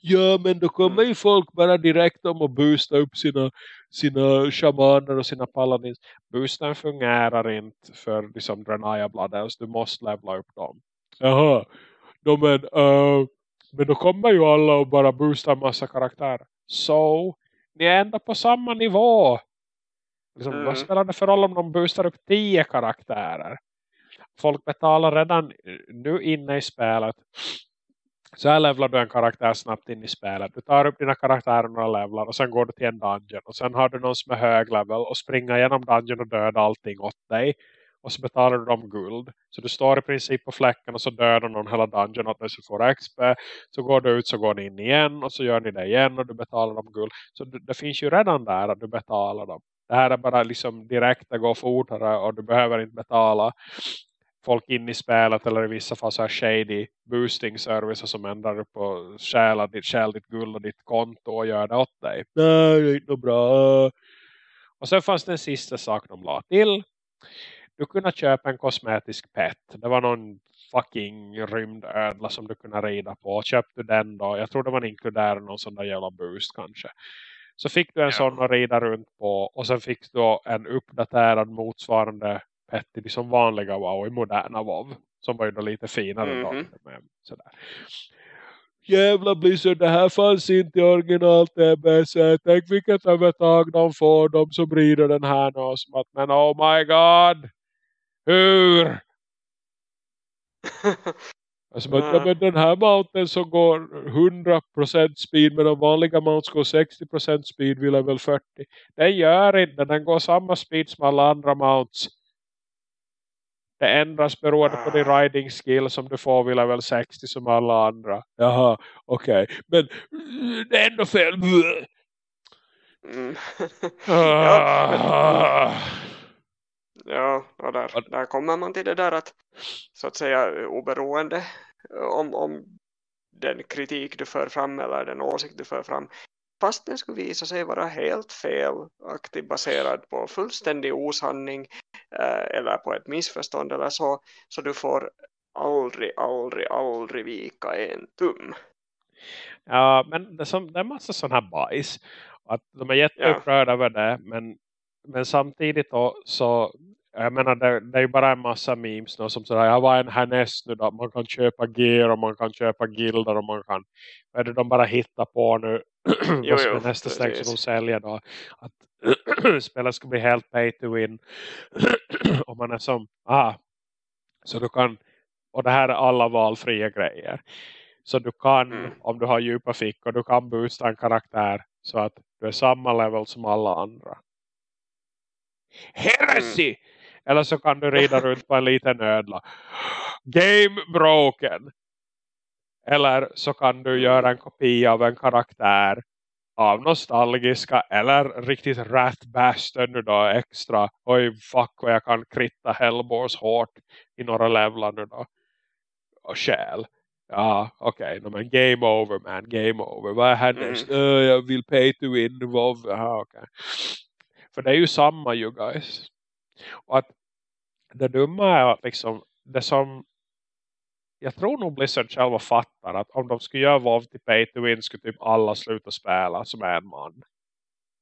Ja, men då kommer ju folk bara direkt om att boosta upp sina, sina shamaner och sina paladins. Boosten fungerar inte för liksom Drenaya Blood Elves. Du måste levla upp dem. Jaha. No, men, uh, men då kommer ju alla och bara boosta en massa karaktärer. Så, ni är ändå på samma nivå. Liksom, Mm. Vad spelar det för roll om de boostar upp 10 karaktärer? Folk betalar redan eh, nu inne i spelet. Så här levlar du en karaktär snabbt in i spelet. Du tar upp dina karaktärer några levlar och sen går du till en dungeon. Och sen har du någon som är hög level och springer igenom dungeon och dödar allting åt dig. Och så betalar du dem guld. Så du står i princip på fläcken och så dödar någon hela dungeon åt dig så får XP. Så går du ut så går ni in igen och så gör ni det igen och du betalar dem guld. Så det, det finns ju redan där att du betalar dem. Det här är bara liksom direkt, det går fortare och du behöver inte betala folk in i spelet eller i vissa fall så här shady boosting services som ändrar upp och stjäla ditt, stjäl ditt guld och ditt konto och gör det åt dig. Nej, det är inte bra. Och sen fanns det en sista sak de la till. Du kunde köpa en kosmetisk pet. Det var någon fucking rymdödla som du kunde rida på. Köpte du den då? Jag tror det var inkluderad någon sån där jävla boost kanske. Så fick du en Ja. sån att rida runt på. Och sen fick du en uppdaterad motsvarande pet i som vanliga WoW i moderna WoW. Som var ju då lite finare då. Mhm. Men sådär. Jävla Blizzard, det här fanns inte i original TBC. Tänk vilket övertag de får, de som rider den här nu. Som att, men oh my god! Hur? Alltså, men, Ja. men den här mounten som går 100% speed med de vanliga mounts går 60% speed vid level 40. Den gör inte, den går samma speed som alla andra mounts. Det ändras beroende på din riding skill som du får vid level 60 som alla andra. Jaha, okej. Men mm, det är ändå fel. Mm. ja, men, Ah. ja, och där, där kommer man till det där att så att säga oberoende om, om den kritik du för fram eller den åsikt du för fram fast den skulle visa sig vara helt felaktig baserad på fullständig osanning eh, eller på ett missförstånd eller så, så du får aldrig, aldrig, aldrig vika en tum. Ja, men det är, som, det är massa sån här bajs. Att de är jätteupprörda över det. Men, men samtidigt då, så jag menar det, det är ju bara en massa memes nu som sådär, jag var en härnäst nu då, man kan köpa gear och man kan köpa gildar och man kan, vad är det de bara hittar på nu [clears throat] Jo, jo, nästa steg som de säljer då att [clears throat] spelet ska bli helt pay to win [clears throat] och man är som, ah så du kan, och det här är alla valfria grejer så du kan, Mm. om du har djupa fickor, du kan boosta en karaktär så att du är samma level som alla andra. Heresy! Eller så kan du rida runt på en liten ödla. Game broken! Eller så kan du göra en kopia av en karaktär av nostalgiska eller riktigt rat bastard nu då extra. Oj fuck vad jag kan kritta Hellbores hårt i några levlar nu då. Och själ. Ja, okej. Okay. men game over man. Game over. Vad är härnäst? Mm. Uh, jag vill pay to win. WoW. Aha, okay. För det är ju samma you guys. Och att det dumma är att liksom det som jag tror nog Blizzard själva fattar att om de skulle göra WoW till pay to win skulle typ alla sluta spela som en man.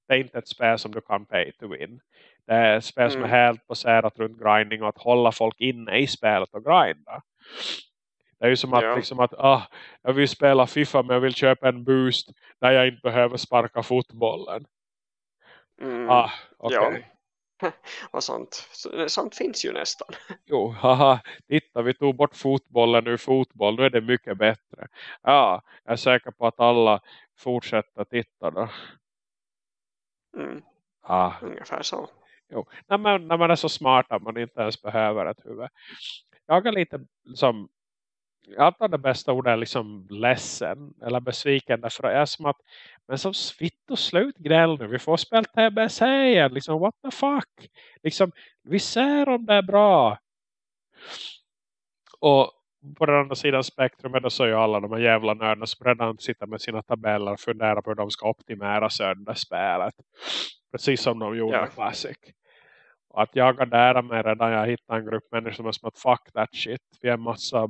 Det är inte ett spel som du kan pay to win. Det är ett spel som är Mm. helt baserat runt grinding och att hålla folk inne i spelet och grinda. Det är ju som att, Ja. liksom att ah, jag vill spela FIFA men jag vill köpa en boost där jag inte behöver sparka fotbollen. Mm. Ah. Ja. [laughs] Och sånt. Så- Sånt finns ju nästan. [laughs] Jo, haha, titta vi tog bort fotbollen ur fotboll, nu är det mycket bättre. Ja, jag är säker på att alla fortsätter titta då. Mm. Ah, Ungefär så. jo. När, man, när man är så smart att man inte ens behöver ett huvud. Jag är lite som, jag antar det bästa ordet är liksom ledsen eller besviken. Därför är som att, men som svitt och slut gnäll nu. Vi får spela TBC igen. Liksom, what the fuck? Liksom, vi ser om det är bra. Och på den andra sidan spektrumet så är ju alla de här jävla nördarna som redan sitter med sina tabeller och funderar på hur de ska optimera sönder Precis som de gjorde Ja. med Classic. Och att jag där med redan jag hittar en grupp människor som är som att fuck that shit. Vi är en massa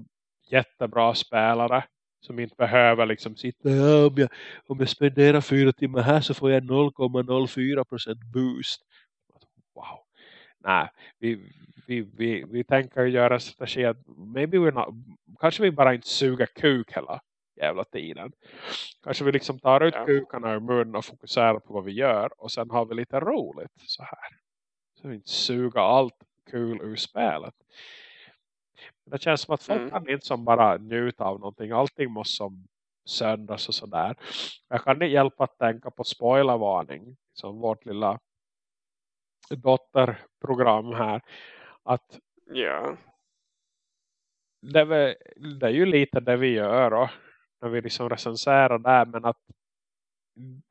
jättebra spelare som inte behöver liksom sitta ja, om, jag, om jag spenderar fyra timmar här så får jag 0,04% boost. Wow. Nej, vi, vi, vi, vi tänker göra en strategi att maybe we're not, kanske vi bara inte suger kuk hela jävla tiden. Kanske vi liksom tar ut Ja. kukarna ur munnen och fokuserar på vad vi gör och sen har vi lite roligt så här. Så vi inte suger allt kul ur spelet. Det känns som att folk Mm. kan inte som bara njuta av någonting. Allting måste som söndras och sådär. Jag kan inte hjälpa att tänka på spoilervarning. Som vårt lilla dotterprogram här. Att Ja. det väl- det är ju lite det vi gör då, när vi liksom recenserar där men att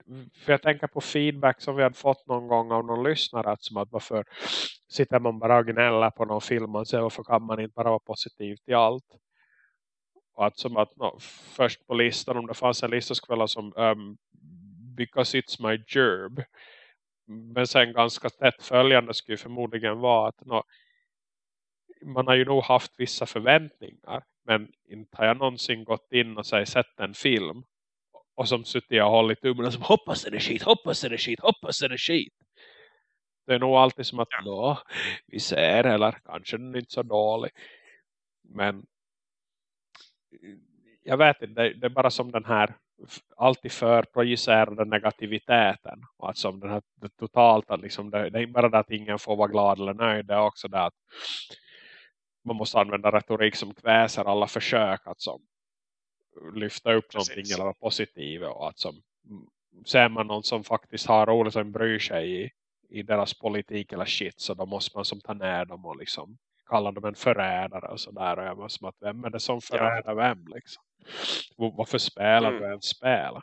Mm. för jag tänker på feedback som vi hade fått någon gång av någon lyssnare att som att varför sitter man bara och gnäller på någon film och säger varför kan man inte bara vara positiv till allt? Och att som att no, först på listan om det fanns en lista skulle som um, because it's my job men sen ganska tätt följande skulle förmodligen vara att no, man har ju nog haft vissa förväntningar men inte har jag någonsin gått in och säg, sett en film och som suttit och hållit tummarna som hoppas den är skit, hoppas den är skit, hoppas den är skit. Det är nog alltid som att nå, vi ser eller kanske den är inte så dålig. Men jag vet inte, det, det är bara som den här alltid för projicerade negativiteten och att som den här det totalt att liksom det, det är bara det att ingen får vara glad eller nöjd det är också det att man måste använda retorik som kväser alla försök att som lyfta upp Precis. någonting eller vara positiv och att som ser man någon som faktiskt har roligt som bryr sig i, i deras politik eller shit så då måste man som ta ner dem och liksom kalla dem en förrädare och sådär och jag var som att vem är det som förrädar vem liksom Var- varför spelar Mm. du ens spel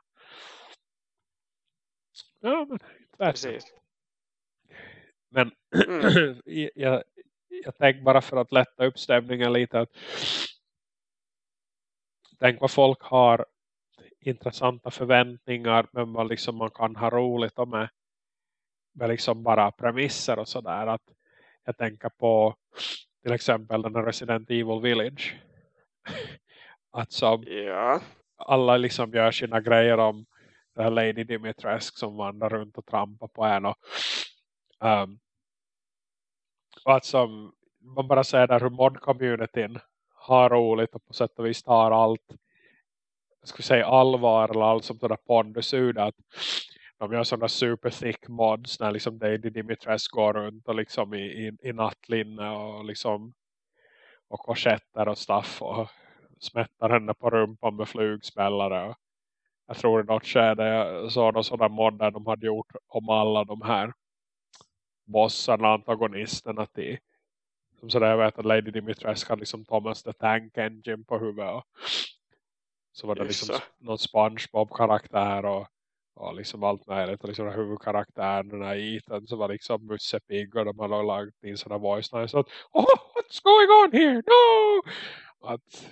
ja men. Precis. men Mm. [clears throat] jag, jag tänker bara för att lätta upp stämningen lite att tänk vad folk har intressanta förväntningar men vad liksom man kan ha roligt om med, med liksom bara premisser och sådär att jag tänker på till exempel den här Resident Evil Village [laughs] att som Ja. alla liksom gör sina grejer om Lady Dimitrescu som vandrar runt och trampar på en och, um, och att som man bara säger där hur mod-communityn har roligt och på sätt och vis tar allt jag skulle säga allvar eller allt som sådana pondus ur det att de gör sådana super thick mods när liksom Lady Dimitres går runt och liksom i, i, i nattlinne och liksom och korsetter och staff och smättar henne på rumpan med flugsmällare och jag tror i något skede jag såg någon sån där mod där de hade gjort om alla de här bossarna, antagonisterna till som sådär jag vet att Lady Dimitrescu hade liksom Thomas the Tank Engine på huvudet och så var det liksom Just någon Spongebob-karaktär och, och liksom allt möjligt och liksom huvudkaraktären den här Ethan så var liksom Musse Pigg och de hade lagt in sådana voice lines så att oh, what's going on here? No! Att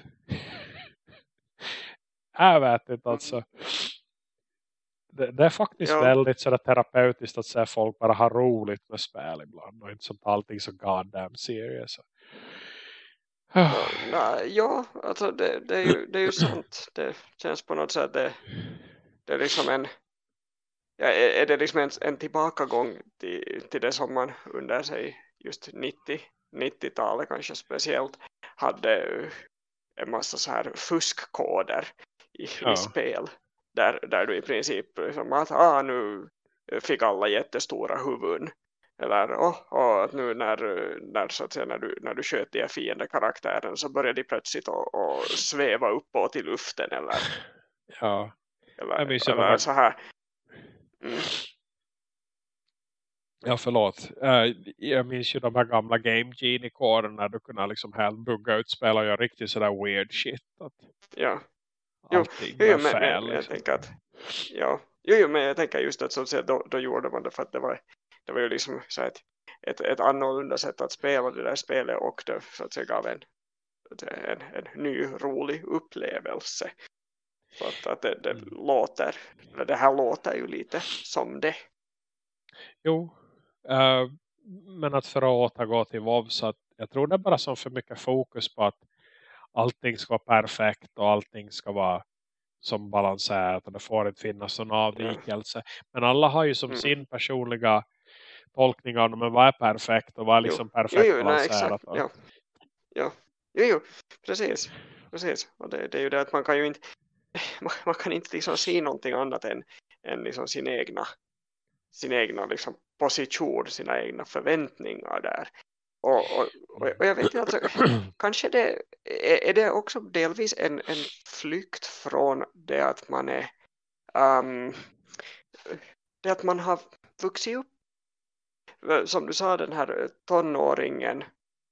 [laughs] jag vet inte alltså det, det är faktiskt Ja. väldigt sådär terapeutiskt att se folk bara ha roligt med spel ibland och inte som allting så goddamn serious. Nej, ja, alltså det, det, är ju, det är ju sant. Det känns på något sätt det, det är liksom en ja, är det liksom en, en tillbakagång till, till det som man under sig just 90 90-talet kanske speciellt hade en massa så här fuskkoder i, Ja. i spel. Där, där du i princip liksom att ah, nu fick alla jättestora huvuden. Eller oh, oh, att nu när, när, så att säga, när, du, när du sköt de här fiendekaraktären så började de plötsligt att, att sväva uppåt i luften eller, [laughs] Ja, eller, eller här- så här. Mm, ja förlåt. Eh, jag minns ju de här gamla Game Genie-koden när du kunde liksom helt bugga ut spel och göra riktigt sådär weird shit. Att ja. Allting Jo, jo, men, fel. jag liksom. tänker att ja, jo, jo, men jag tänker just att så att säga, då, då gjorde man det för att det var, det var ju liksom så ett, ett, ett annorlunda sätt att spela det där spelet och det så att säga gav en, en, en ny rolig upplevelse. Så att, att det, det Mm. låter, det här låter ju lite som det. Jo, eh, men att för att återgå till WoW så att jag tror det är bara som för mycket fokus på att allting ska vara perfekt och allting ska vara som balanserat och det får inte finnas någon avvikelse. Men alla har ju som Mm. sin personliga tolkning av men vad är perfekt och vad är Jo. liksom Jo, perfekt jo, nej, balanserat. och- Ja. Ja. Jo, jo, precis. Precis. Och det, det är ju det att man kan ju inte man, [laughs] man kan inte liksom se någonting annat än, än liksom sin egna sin egna liksom position, sina egna förväntningar där. Och, och, och, jag vet inte, alltså, [clears throat] kanske det är, det också delvis en, en flykt från det att man är um, det att man har vuxit upp som du sa den här tonåringen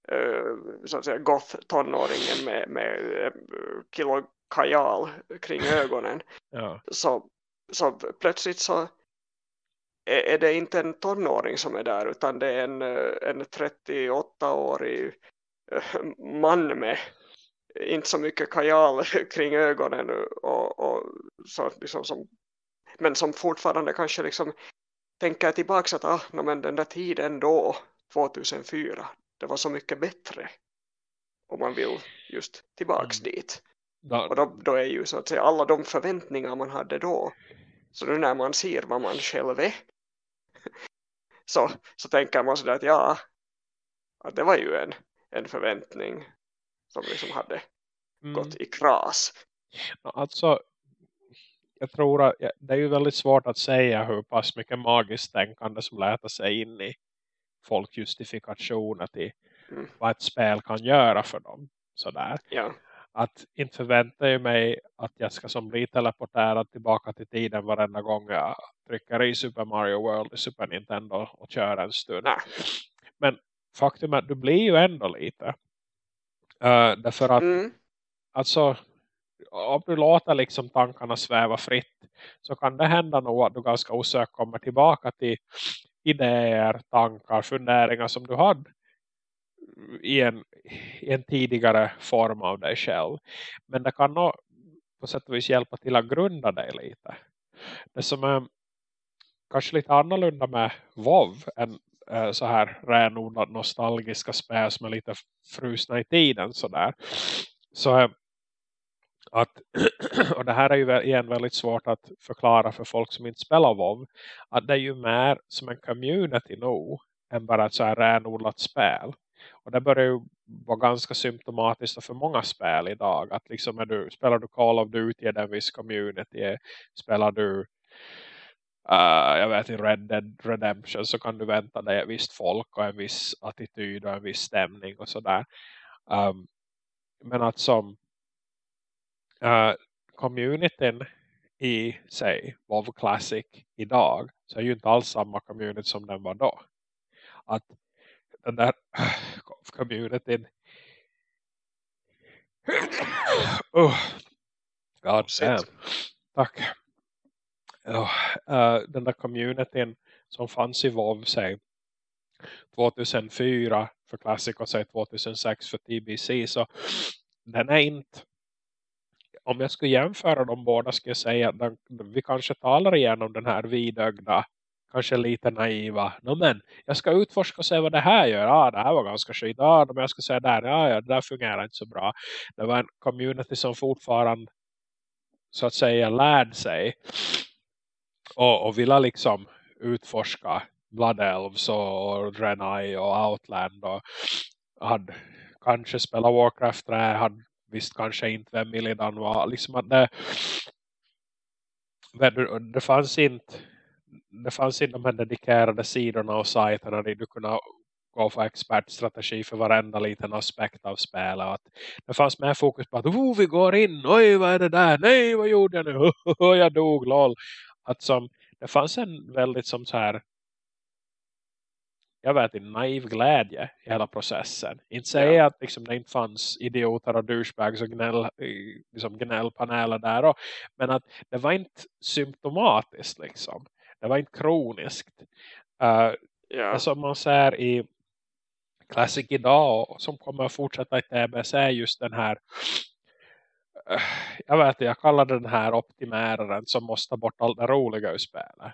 eh, så att säga goth-tonåringen med, med eh, kilo kajal kring [laughs] ögonen ja. så, så plötsligt så är, det inte en tonåring som är där utan det är en, en 38-årig eh, man med inte så mycket kajal [laughs] kring ögonen och, och så liksom som, men som fortfarande kanske liksom tänker tillbaka att ah, no, men den där tiden då 2004 det var så mycket bättre om man vill just tillbaks Mm. dit Da, och då, då är ju så att säga alla de förväntningar man hade då. Så nu när man ser vad man själv är. Så, så tänker man sådär att ja. Att det var ju en, en förväntning. Som liksom hade mm. gått i kras. Alltså, jag tror att det är ju väldigt svårt att säga hur pass mycket magiskt tänkande som lätar sig in i folkjustifikationer till Mm. vad ett spel kan göra för dem. Sådär. Ja, Att inte förvänta jag mig att jag ska som bli teleporterad tillbaka till tiden varenda gång jag trycker i Super Mario World i Super Nintendo och kör en stund. nej. Men faktum är att du blir ju ändå lite. Uh, därför att Mm, alltså om du låter liksom tankarna sväva fritt så kan det hända nog att du ganska osökt kommer tillbaka till idéer, tankar, funderingar som du hade i en, i en tidigare form av dig själv. Men det kan nog på sätt och vis hjälpa till att grunda dig lite. Det som är kanske lite annorlunda med WoW än eh, så här renodlat nostalgiska spel som är lite frusna i tiden sådär. Så att, [clears throat] och det här är ju igen väldigt svårt att förklara för folk som inte spelar WoW att det är ju mer som en community nog än bara ett så här renodlat spel. Och det börjar ju vara ganska symptomatiskt för många spel idag. Att liksom är du, spelar du Call of Duty i en viss community, spelar du uh, jag vet i Red Dead Redemption så kan du vänta dig ett visst folk och en viss attityd och en viss stämning och sådär. Um, men att som uh, communityn i sig WoW Classic idag så är ju inte alls samma community som den var då. Att den där communityn oh, God damn. Tack. Ja, eh, den där communityn som fanns i WoW säg 2004 för Classic och säg 2006 för TBC så den är inte om jag skulle jämföra de båda skulle jag säga att vi kanske talar igenom den här vidögda kanske lite naiva. No, men jag ska utforska och se vad det här gör. Ja det här var ganska skit. Ah, ja men jag ska säga där. Ja, ja det där fungerar inte så bra. Det var en community som fortfarande så att säga lärde sig och, och ville liksom utforska Blood Elves och Draenei och Outland och hade kanske spelat Warcraft där, hade visst kanske inte vem Illidan var. Liksom att det, det fanns inte det fanns inte de här dedikerade sidorna och sajterna där du kunde gå för expertstrategi för varenda liten aspekt av spelet. Att det fanns mer fokus på att oh, vi går in, oj vad är det där, nej vad gjorde jag nu, [laughs] jag dog, lol. Att som, det fanns en väldigt som så här jag vet inte, naiv glädje i hela processen. Inte säga ja. att liksom, det inte fanns idioter och douchebags och gnäll, liksom, gnällpaneler där. Och, men att det var inte symptomatiskt liksom. Det var inte kroniskt. Uh, ja. Det som man ser i Classic idag som kommer att fortsätta i TBC är just den här uh, jag vet inte, jag kallar den här optimäraren som måste ta bort allt det roliga ur spelet.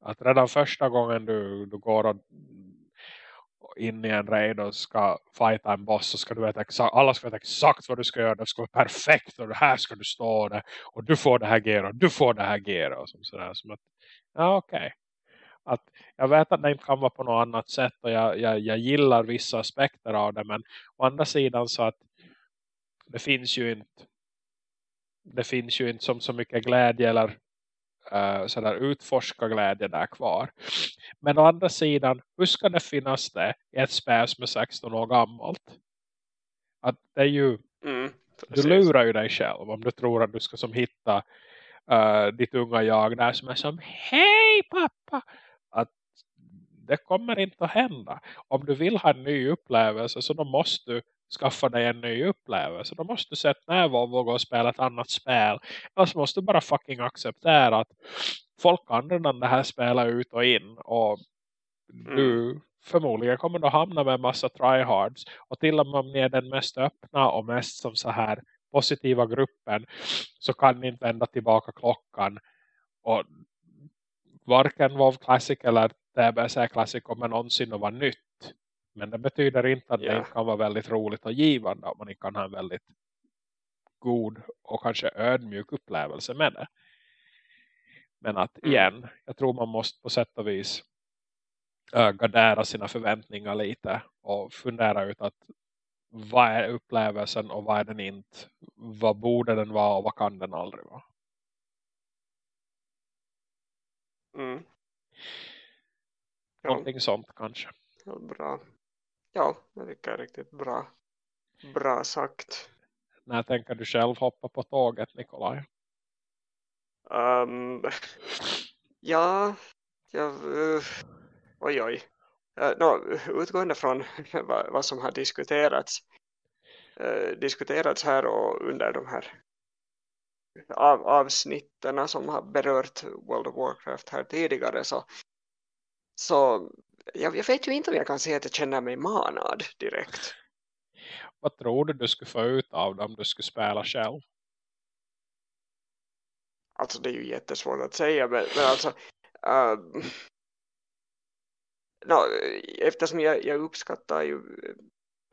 Att redan första gången du, du går och in i en raid och ska fighta en boss så ska du veta exakt, alla ska veta exakt vad du ska göra. Det ska vara perfekt och här ska du stå där. Och du får det här gera och du får det här gera. Och sådär, som att, ja okej. Okay. Att jag vet att det inte kan vara på något annat sätt och jag, jag, jag gillar vissa aspekter av det. Men å andra sidan så att det finns ju inte det finns ju inte som så mycket glädje eller uh, sådär utforska glädje där kvar. Men å andra sidan, hur ska det finnas det i ett spel som är 16 år gammalt? Att det är ju, mm, du lurar ju dig själv om du tror att du ska som hitta uh, ditt unga jag där som är som, hej pappa! Att det kommer inte att hända. Om du vill ha en ny upplevelse så då måste du skaffa dig en ny upplevelse. Då måste du sätta ner och våga spela ett annat spel. Eller så måste du bara fucking acceptera att folk kan redan det här spela ut och in. Och mm. du förmodligen kommer då hamna med en massa tryhards. Och till och med om ni är den mest öppna och mest som så här positiva gruppen så kan ni inte vända tillbaka klockan. Och varken WoW Classic eller TBC Classic kommer någonsin att vara nytt. Men det betyder inte att yeah. det kan vara väldigt roligt och givande. Om man kan ha en väldigt god och kanske ödmjuk upplevelse med det. Men att mm. igen, jag tror man måste på sätt och vis äh, gardera sina förväntningar lite. Och fundera ut att vad är upplevelsen och vad är den inte? Vad borde den vara och vad kan den aldrig vara? Mm. Någonting ja. sånt kanske. Ja, bra. Ja, det tycker jag är riktigt bra. Bra sagt. När tänker du själv hoppa på tåget, Nikolaj? Um, ja, jag, uh, oj oj. Uh, no, utgående från [laughs] vad, vad, som har diskuterats uh, diskuterats här och under de här av, avsnitten som har berört World of Warcraft här tidigare så, så jag, jag vet ju inte om jag kan säga att jag känner mig manad direkt. Vad tror du du skulle få ut av det om du skulle spela själv? Alltså det är ju jättesvårt att säga men, men alltså um, no, eftersom jag, jag uppskattar ju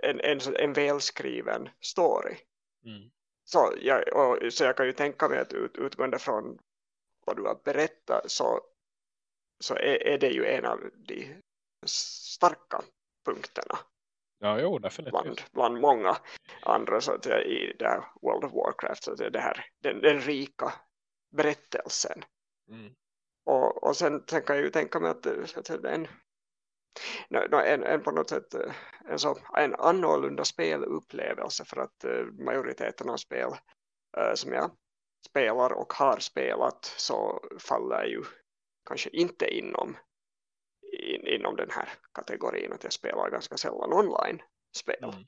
en, en, en välskriven story mm. så, jag, och, så jag kan ju tänka mig att ut, utgående från vad du har berättat så, så är, är det ju en av de starka punkterna. Ja, jo, definitivt. Bland, bland många andra så att säga, i det här World of Warcraft. Så att säga, det här, den, den rika berättelsen. Mm. Och, och sen, sen kan jag ju tänka mig att, att säga, en, en, en på något sätt en, så, en annorlunda spelupplevelse för att majoriteten av spel uh, som jag spelar och har spelat så faller ju kanske inte inom in, inom den här kategorin att jag spelar ganska sällan online-spel mm.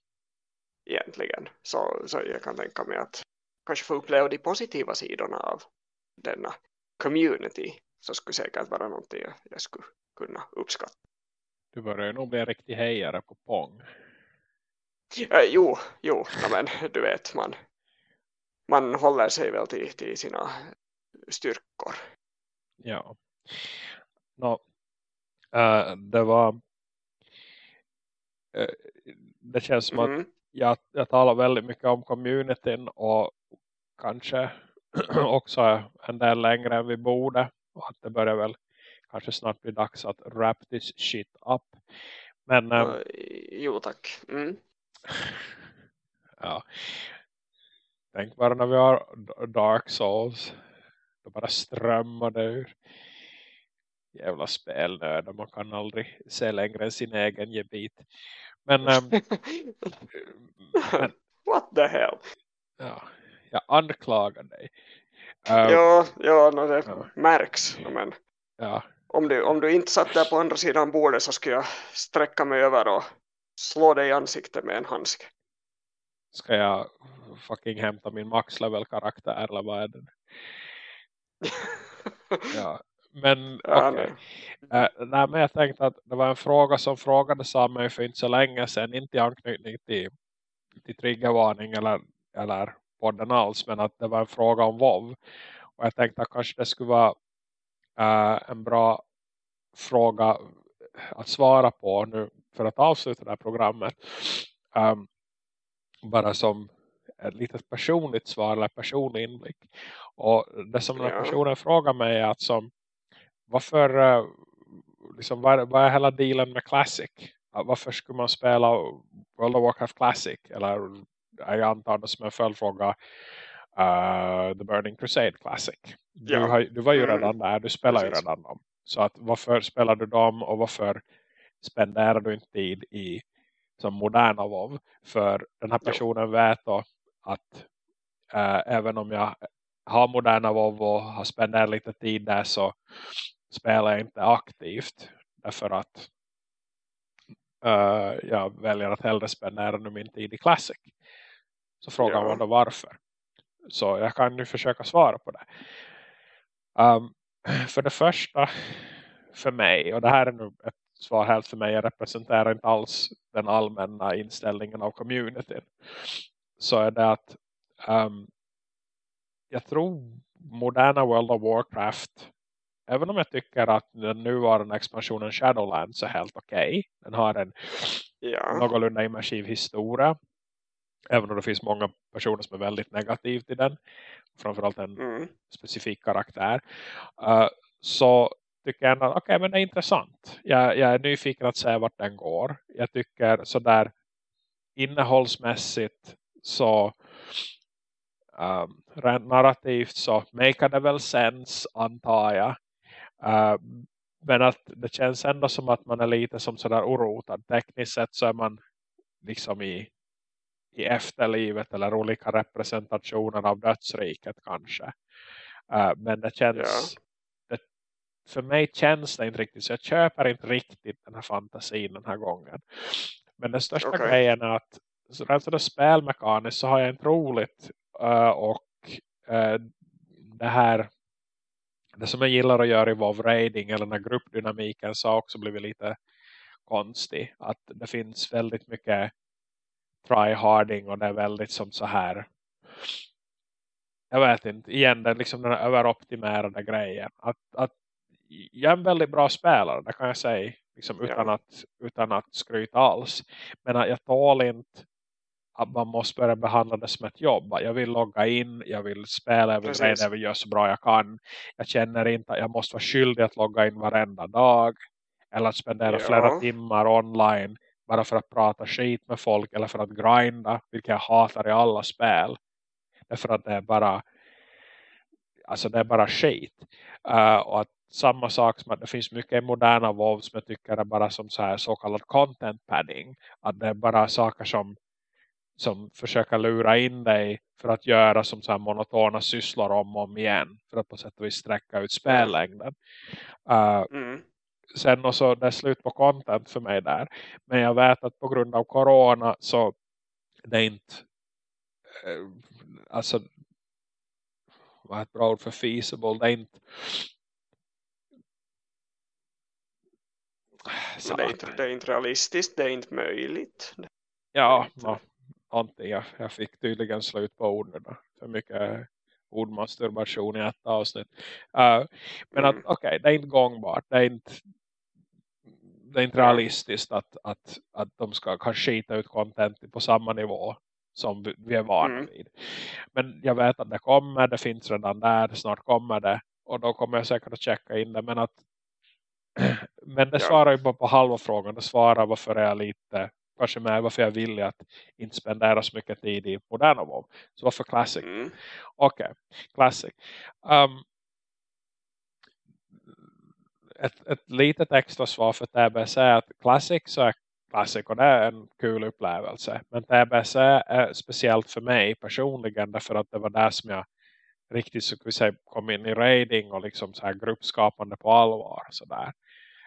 egentligen. Så, så jag kan tänka mig att kanske få uppleva de positiva sidorna av denna community så skulle säkert vara någonting jag, jag skulle kunna uppskatta. Du börjar nog bli en riktig hejare på Pong. Äh, jo, jo men du vet man, man håller sig väl till, till sina styrkor. Ja. No, Uh, det var uh, det känns som mm. att jag, jag talar väldigt mycket om communityn och kanske [clears throat] också en del längre än vi borde och att det börjar väl kanske snart bli dags att wrap this shit up men uh, jo tack mm. [laughs] ja tänk bara när vi har Dark Souls. Då bara strömmar det ur. Jävla spelnöd. Man kan aldrig se längre än sin egen gebit. Men, ähm, [laughs] men What the hell? Ja, jag anklagar dig. Uh, ja, ja no, det ja. märks. Men ja. Om, du, om du inte satt där på andra sidan bordet så skulle jag sträcka mig över och slå dig i ansiktet med en handsk. Ska jag fucking hämta min max-level-karaktär eller vad är det? [laughs] ja, men. Okay. Ja, nej, men jag tänkte att det var en fråga som frågades av mig för inte så länge sedan. Inte i anknytning till, till triggervarning eller, eller podden alls. Men att det var en fråga om WoW. Och jag tänkte att kanske det skulle vara uh, en bra fråga att svara på nu för att avsluta det här programmet. Um, bara som ett litet personligt svar eller personlig inblick. Och det som den här personen frågar mig är att som, varför uh, liksom, vad, vad är hela dealen med Classic? Varför skulle man spela World of Warcraft Classic? Eller jag antar det som en följdfråga uh, The Burning Crusade Classic. Du, ja. har, du var ju mm. redan där, du spelar Precis. ju redan dem. Så att varför spelar du dem och varför spenderar du inte tid i som moderna WoW? För den här personen jo. vet då att uh, även om jag har moderna WoW och har spenderat lite tid där så spelar jag inte aktivt. Därför att uh, jag väljer att hellre spendera min tid i Classic. Så frågar ja. man då varför. Så jag kan nu försöka svara på det. Um, [clears throat] för det första för mig, och det här är nu ett svar helt för mig, jag representerar inte alls den allmänna inställningen av communityn. Så är det att um, jag tror moderna World of Warcraft även om jag tycker att den nuvarande expansionen Shadowlands är helt okej. Okay. Den har en ja. någorlunda immersiv historia. Även om det finns många personer som är väldigt negativa till den. Framförallt en mm. specifik karaktär. Uh, så tycker jag att okay, men det är intressant. Jag, jag, är nyfiken att se vart den går. Jag tycker sådär innehållsmässigt så um, rent narrativt så make det väl sens antar jag. Uh, men att det känns ändå som att man är lite som sådär orotad. Tekniskt sett så är man liksom i i efterlivet eller olika representationer av dödsriket kanske. Uh, men det känns ja. det, för mig känns det inte riktigt så jag köper inte riktigt den här fantasin den här gången. Men den största okay. grejen är att rent så spelmekaniskt så har jag inte roligt uh, och uh, det här det som jag gillar att göra i WoW Raiding eller när gruppdynamiken så har också blivit lite konstig. Att det finns väldigt mycket tryharding och det är väldigt som så här jag vet inte, igen det är liksom den överoptimerade grejen att, att jag är en väldigt bra spelare, det kan jag säga liksom, utan, ja. att, utan att skryta alls men att jag tål inte att man måste börja behandla det som ett jobb. Jag vill logga in, jag vill spela, jag vill säga det, jag vill göra så bra jag kan. Jag känner inte att jag måste vara skyldig att logga in varenda dag. Eller att spendera ja. flera timmar online bara för att prata skit med folk eller för att grinda, vilket jag hatar i alla spel. Därför att det är bara alltså det är bara skit. Uh, och att samma sak som att det finns mycket moderna WoW som jag tycker är bara som så här så kallad content padding. Att det är bara saker som som försöker lura in dig för att göra som så här monotona sysslor om och om igen. För att på sätt och vis sträcka ut spellängden. Uh, mm sen och så det är slut på content för mig där. Men jag vet att på grund av corona så det är inte eh, alltså vad är ett bra ord för feasible det är inte så det, är inte, det är inte realistiskt, det är inte möjligt. Ja, inte... någonting. Jag, jag fick tydligen slut på orden. För mycket ordmasturbation i ett avsnitt. Uh, men mm. att okej, okay, det är inte gångbart. Det är inte, det är inte realistiskt att, att, att de ska kanske skita ut content på samma nivå som vi är vana mm. vid. Men jag vet att det kommer, det finns redan där, snart kommer det. Och då kommer jag säkert att checka in det. Men, att, [clears throat] men det ja. svarar ju bara på halva frågan. Det svarar varför är jag lite kanske med varför jag vill att inte spendera så mycket tid i moderna WoW. Så varför Classic? Mm. Okej, okay. Classic. Um, ett, ett litet extra svar för TBC är att Classic så är Classic och det är en kul upplevelse. Men TBC är speciellt för mig personligen därför att det var där som jag riktigt så vi säga, kom in i raiding och liksom så här gruppskapande på allvar. Så, där.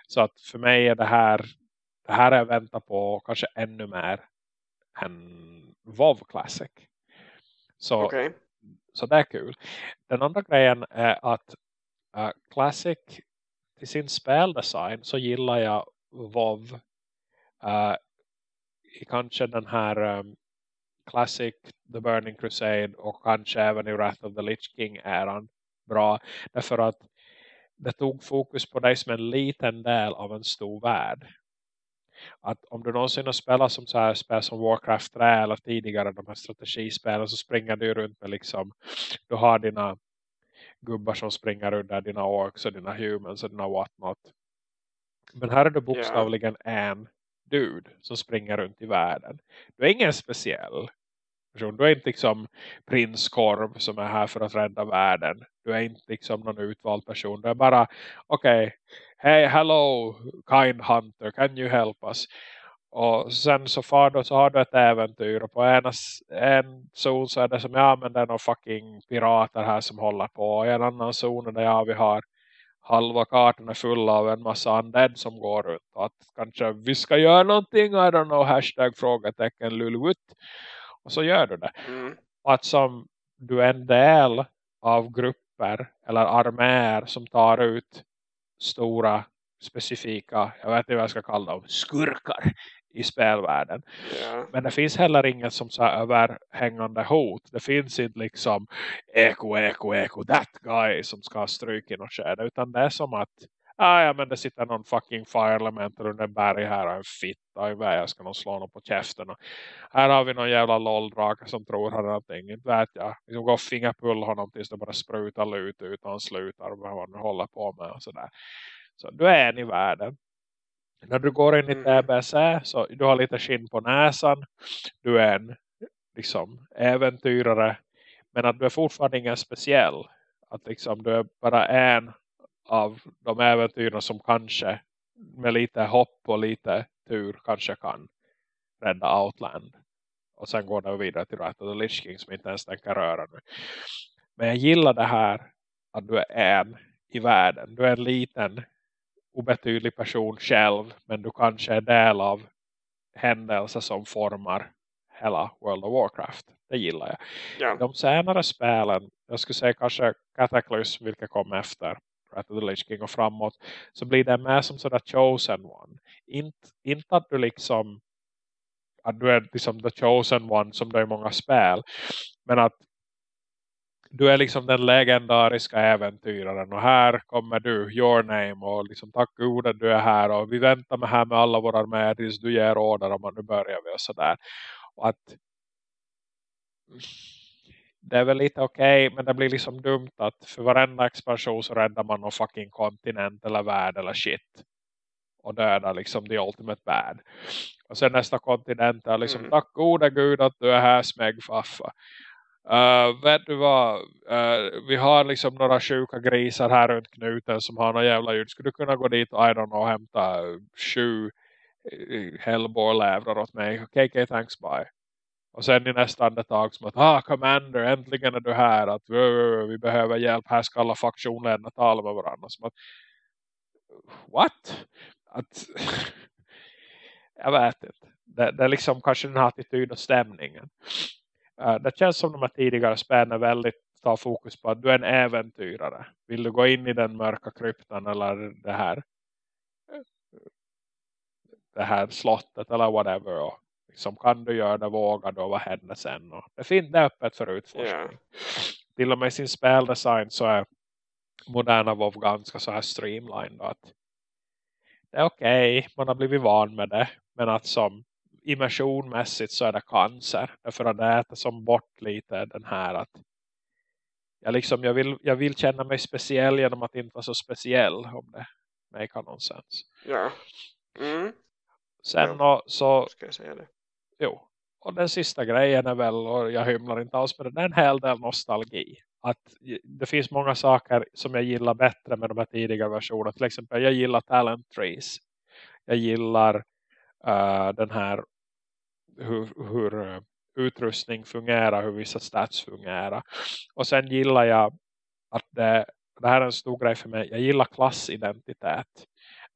så att för mig är det här det här är jag väntar på kanske ännu mer än WoW Classic. Så, okay. så det är kul. Den andra grejen är att uh, Classic till sin speldesign så gillar jag WoW uh, i kanske den här um, Classic, The Burning Crusade och kanske även i Wrath of the Lich King-äran bra. Därför att det tog fokus på dig som en liten del av en stor värld. Att om du någonsin har spelat som så här spel som Warcraft 3 eller tidigare de här strategispelen så springer du runt med liksom du har dina gubbar som springer under dina orks och dina humans och dina whatnot. Men här är du bokstavligen yeah. en dude som springer runt i världen. Du är ingen speciell person. Du är inte liksom prins Korv som är här för att rädda världen. Du är inte liksom någon utvald person. Du är bara, okej, okay, hey, hello, kind hunter, can you help us? Och sen så far då så har du ett äventyr och på ena, en zon så är det som ja men det är några fucking pirater här som håller på. Och i en annan zon där ja vi har halva kartan är full av en massa undead som går runt. Och att kanske vi ska göra någonting, I don't know, hashtag frågetecken lulwut. Och så gör du det. Mm. Att som du är en del av grupper eller arméer som tar ut stora specifika, jag vet inte vad jag ska kalla dem, skurkar i spelvärlden. Yeah. Men det finns heller inget som så överhängande hot. Det finns inte liksom eko, eko, eko, that guy som ska ha stryk i något skede. Utan det är som att ah, ja, men det sitter någon fucking fire elemental under berg här och en fitta i väg. Jag ska nog slå honom på käften. Och här har vi någon jävla lolldrake som tror han någonting. Inte vet jag. Vi ska gå och fingerpulla honom tills det bara sprutar lut ut och han slutar med vad han håller på med och sådär. Så du är en i världen. När du går in i mm. TBC så du har lite skinn på näsan. Du är en liksom äventyrare. Men att du är fortfarande ingen speciell. Att liksom du är bara en av de äventyrarna som kanske med lite hopp och lite tur kanske kan rädda Outland. Och sen går det vidare till Rat of the Lich King som inte ens tänker röra nu. Men jag gillar det här att du är en i världen. Du är en liten obetydlig person själv. Men du kanske är del av händelser som formar hela World of Warcraft. Det gillar jag. Ja. De senare spelen, jag skulle säga kanske Cataclysm vilka kom efter Wrath of the Lich King och framåt. Så blir det mer som sådär chosen one. Inte, inte att du liksom att du är liksom the chosen one som det är många spel. Men att du är liksom den legendariska äventyraren och här kommer du, your name och liksom tack gode du är här och vi väntar med här med alla våra med tills du ger order om att nu börjar vi och sådär. Och att det är väl lite okej okay, men det blir liksom dumt att för varenda expansion så räddar man någon fucking kontinent eller värld eller shit och dödar liksom the ultimate bad. Och sen nästa kontinent är liksom mm. tack gode gud att du är här smegfaffa. Uh, vet du vad, uh, vi har liksom några sjuka grisar här runt knuten som har några jävla ljud. Skulle du kunna gå dit och I don't know, hämta sju eh, uh, hellborlävrar åt mig? Okej, okay, okay, thanks, bye. Och sen i nästa andetag som att, ah commander, äntligen är du här. Att uh, vi behöver hjälp, här ska alla faktionledarna tala med varandra. Som att, what? Att, [laughs] jag vet inte. Det, det, är liksom kanske den här attityd och stämningen. Uh, det känns som de här tidigare spelen väldigt tar fokus på att du är en äventyrare. Vill du gå in i den mörka kryptan eller det här det här slottet eller whatever och liksom, kan du göra det, våga då, vad händer sen och det finns det öppet för utforskning yeah. till och med sin speldesign så är moderna WoW ganska så här streamlined att det är okej, okay, man har blivit van med det men att som immersionmässigt så är det cancer. Därför att det äter som bort lite den här att jag, liksom, jag, vill, jag vill känna mig speciell genom att inte vara så speciell om det make någon sens. Ja. Mm. Sen ja. så... Ska jag säga det? Jo. Och den sista grejen är väl, och jag hymlar inte alls med det, det är en hel del nostalgi. Att det finns många saker som jag gillar bättre med de här tidiga versionerna. Till exempel, jag gillar Talent Trees. Jag gillar uh, den här hur, hur eh, utrustning fungerar, hur vissa stats fungerar. Och sen gillar jag att det, det här är en stor grej för mig. Jag gillar klassidentitet.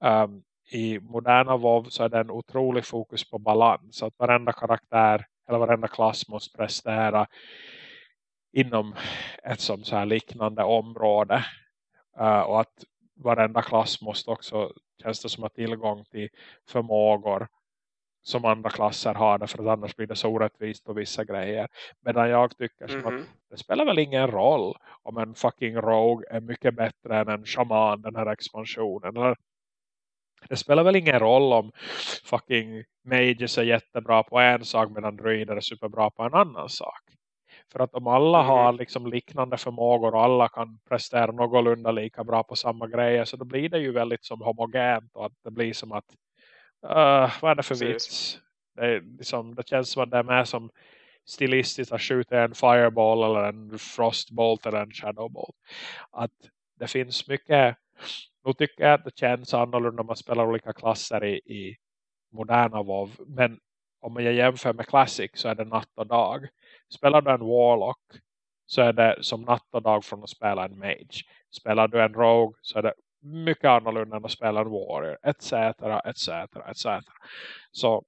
Um, I moderna WoW så är det en otrolig fokus på balans. Att varenda karaktär eller varenda klass måste prestera inom ett som så här liknande område. Uh, och att varenda klass måste också känns det som ha tillgång till förmågor som andra klasser har för att annars blir det så orättvist på vissa grejer. Medan jag tycker mm -hmm. att mhm. det spelar väl ingen roll om en fucking rogue är mycket bättre än en shaman den här expansionen. Eller, det spelar väl ingen roll om fucking mages är jättebra på en sak medan druider är superbra på en annan sak. För att om alla mm. har liksom liknande förmågor och alla kan prestera någorlunda lika bra på samma grejer så då blir det ju väldigt som homogent och att det blir som att uh, vad är det för vits? Det, är liksom, det känns som att det är med som stilistiskt att skjuta en fireball eller en frostbolt eller en shadowbolt. Att det finns mycket nu tycker jag att det känns annorlunda när man spelar olika klasser i, i moderna WoW. Men om jag jämför med Classic så är det natt och dag. Spelar du en Warlock så är det som natt och dag från att spela en Mage. Spelar du en Rogue så är det mycket annorlunda än att spela en Warrior. Etc, etc, etc. Så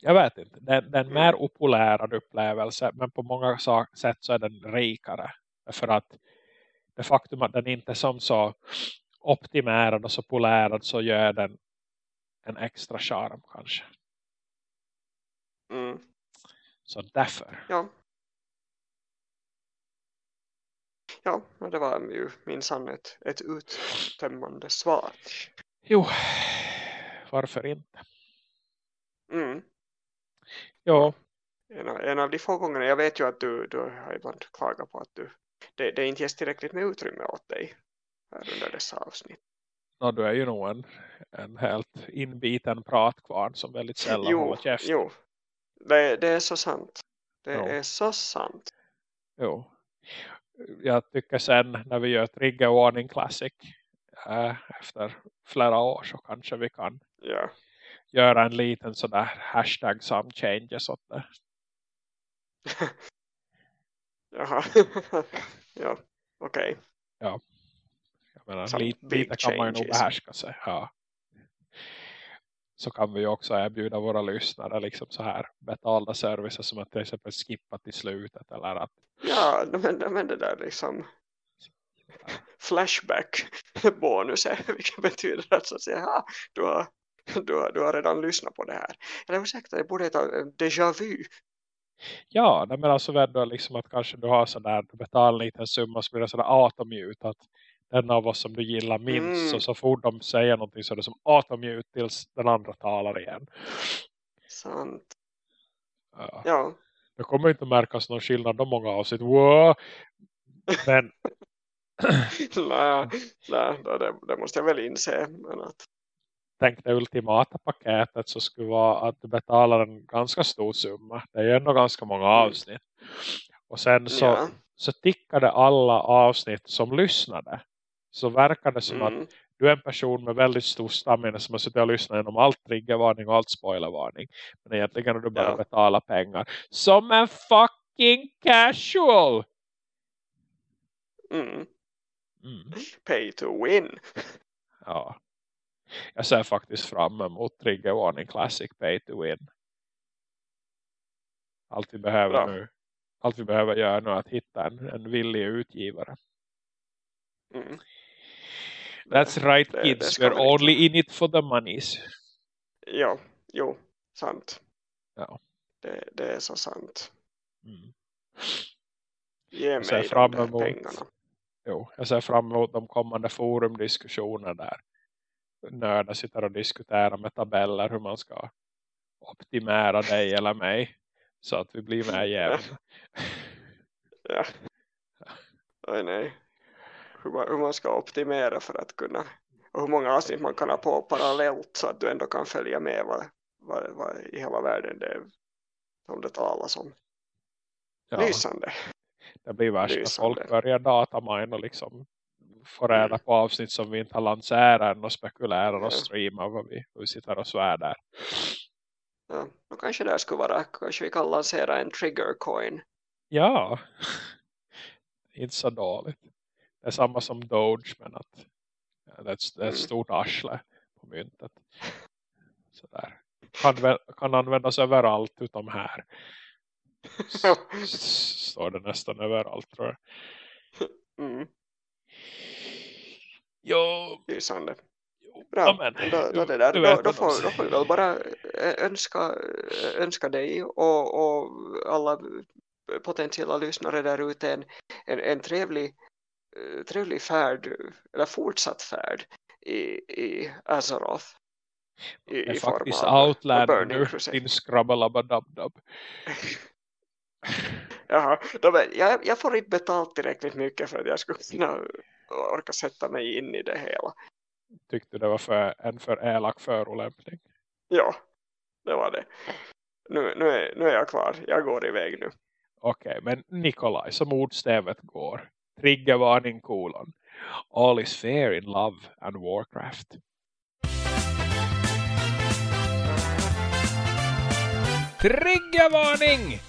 jag vet inte. Den, den mer opolärad upplevelse men på många sätt så är den rikare. För att det faktum att den inte är som så optimerad och så polärad så gör den en extra charm kanske. Mm. Så därför. Ja. Ja, det var ju minsann ett, ett uttömmande svar. Jo, varför inte? Mm. Ja. En av, en av de få gångerna, jag vet ju att du, du har ibland klagat på att du, det, det inte ges tillräckligt med utrymme åt dig under dessa avsnitt. Ja, du är ju nog en, en helt inbiten pratkvarn som väldigt sällan jo, håller käft. Jo, det, det är så sant. Det jo. är så sant. Jo. Jag tycker sen när vi gör Trigger Warning Classic äh, efter flera år så kanske vi kan ja. göra en liten sådär hashtag some changes åt det. [laughs] Jaha. [laughs] ja, okej. Okay. Ja. Jag menar, lite, lite kan man ju nog behärska sig. Ja så kan vi också erbjuda våra lyssnare liksom så här betalda servicer som att till exempel skippa till slutet eller att ja men, men det där liksom flashback [laughs] bonus vilket betyder att så att säga ha, du, har, du, har, du har redan lyssnat på det här. Eller ursäkta det borde heta déjà vu. Ja, men alltså väl liksom att kanske du har sådär, du betalar en liten summa så blir sådär automute att den av oss som du gillar minst. Mm. Och så fort de säger någonting så är det som automute tills den andra talar igen. Sant. Ja. ja. Det kommer inte märkas någon skillnad de många avsnitt. Wow! Men... [laughs] nej, nej det, det, måste jag väl inse. Men att... Tänk det ultimata paketet så skulle vara att du betalar en ganska stor summa. Det är ju ändå ganska många mm. avsnitt. Och sen så, ja. så tickade alla avsnitt som lyssnade så verkar det som mm. att du är en person med väldigt stor stamina som har suttit och lyssnat genom allt triggervarning och allt spoilervarning. Men egentligen har du bara ja. betala pengar. Som en fucking casual! Mm. Mm. Pay to win. Ja. Jag ser faktiskt fram emot triggervarning classic pay to win. Allt vi behöver Bra. nu. Allt vi behöver göra nu är att hitta en, en villig utgivare. Mm. That's right det, kids, det we're only in it for the monies. Ja, jo, sant. Ja. Det, det är så sant. Mm. Ge mig ser fram emot, pengarna. Jo, jag ser fram emot de kommande forumdiskussioner där nördar sitter och diskuterar med tabeller hur man ska optimera dig eller mig så att vi blir med jämna. [laughs] ja. [laughs] Oj nej hur man, hur man ska optimera för att kunna och hur många avsnitt man kan ha på parallellt så att du ändå kan följa med vad, vad, vad i hela världen det är som det talas om. Ja. Lysande. Det blir värst när folk börjar datamine och liksom få reda mm. på avsnitt som vi inte har lanserat och spekulerar och streamar vad vi, vad vi sitter och svär där. Ja, då kanske det skulle vara, kanske vi kan lansera en trigger coin. Ja, [laughs] inte så dåligt. Det är samma som Doge men att det är ett, det är ett mm. stort arsle på myntet. Sådär. Kan, kan användas överallt utom här. [laughs] Står det nästan överallt tror jag. Mm. Jo. Lysande. Bra, ja, men, då, då, det där, då, då, får, då får vi väl bara eh, önska, eh, önska dig och, och alla potentiella lyssnare där ute en, en, en trevlig, trevlig färd, eller fortsatt färd i, i Azeroth. I, i faktiskt Outlander nu, din skrabbalabbadabbdabb. [laughs] Jaha, jag, jag får inte betalt tillräckligt mycket för att jag skulle kunna orka sätta mig in i det hela. Tyckte det var för, en för elak förolämpning? Ja, det var det. Nu, nu, är, nu är jag klar. Jag går iväg nu. Okej, okay, men Nikolaj, som ordstävet går. Triggervarning kolon. All is fair in love and Warcraft. Triggervarning!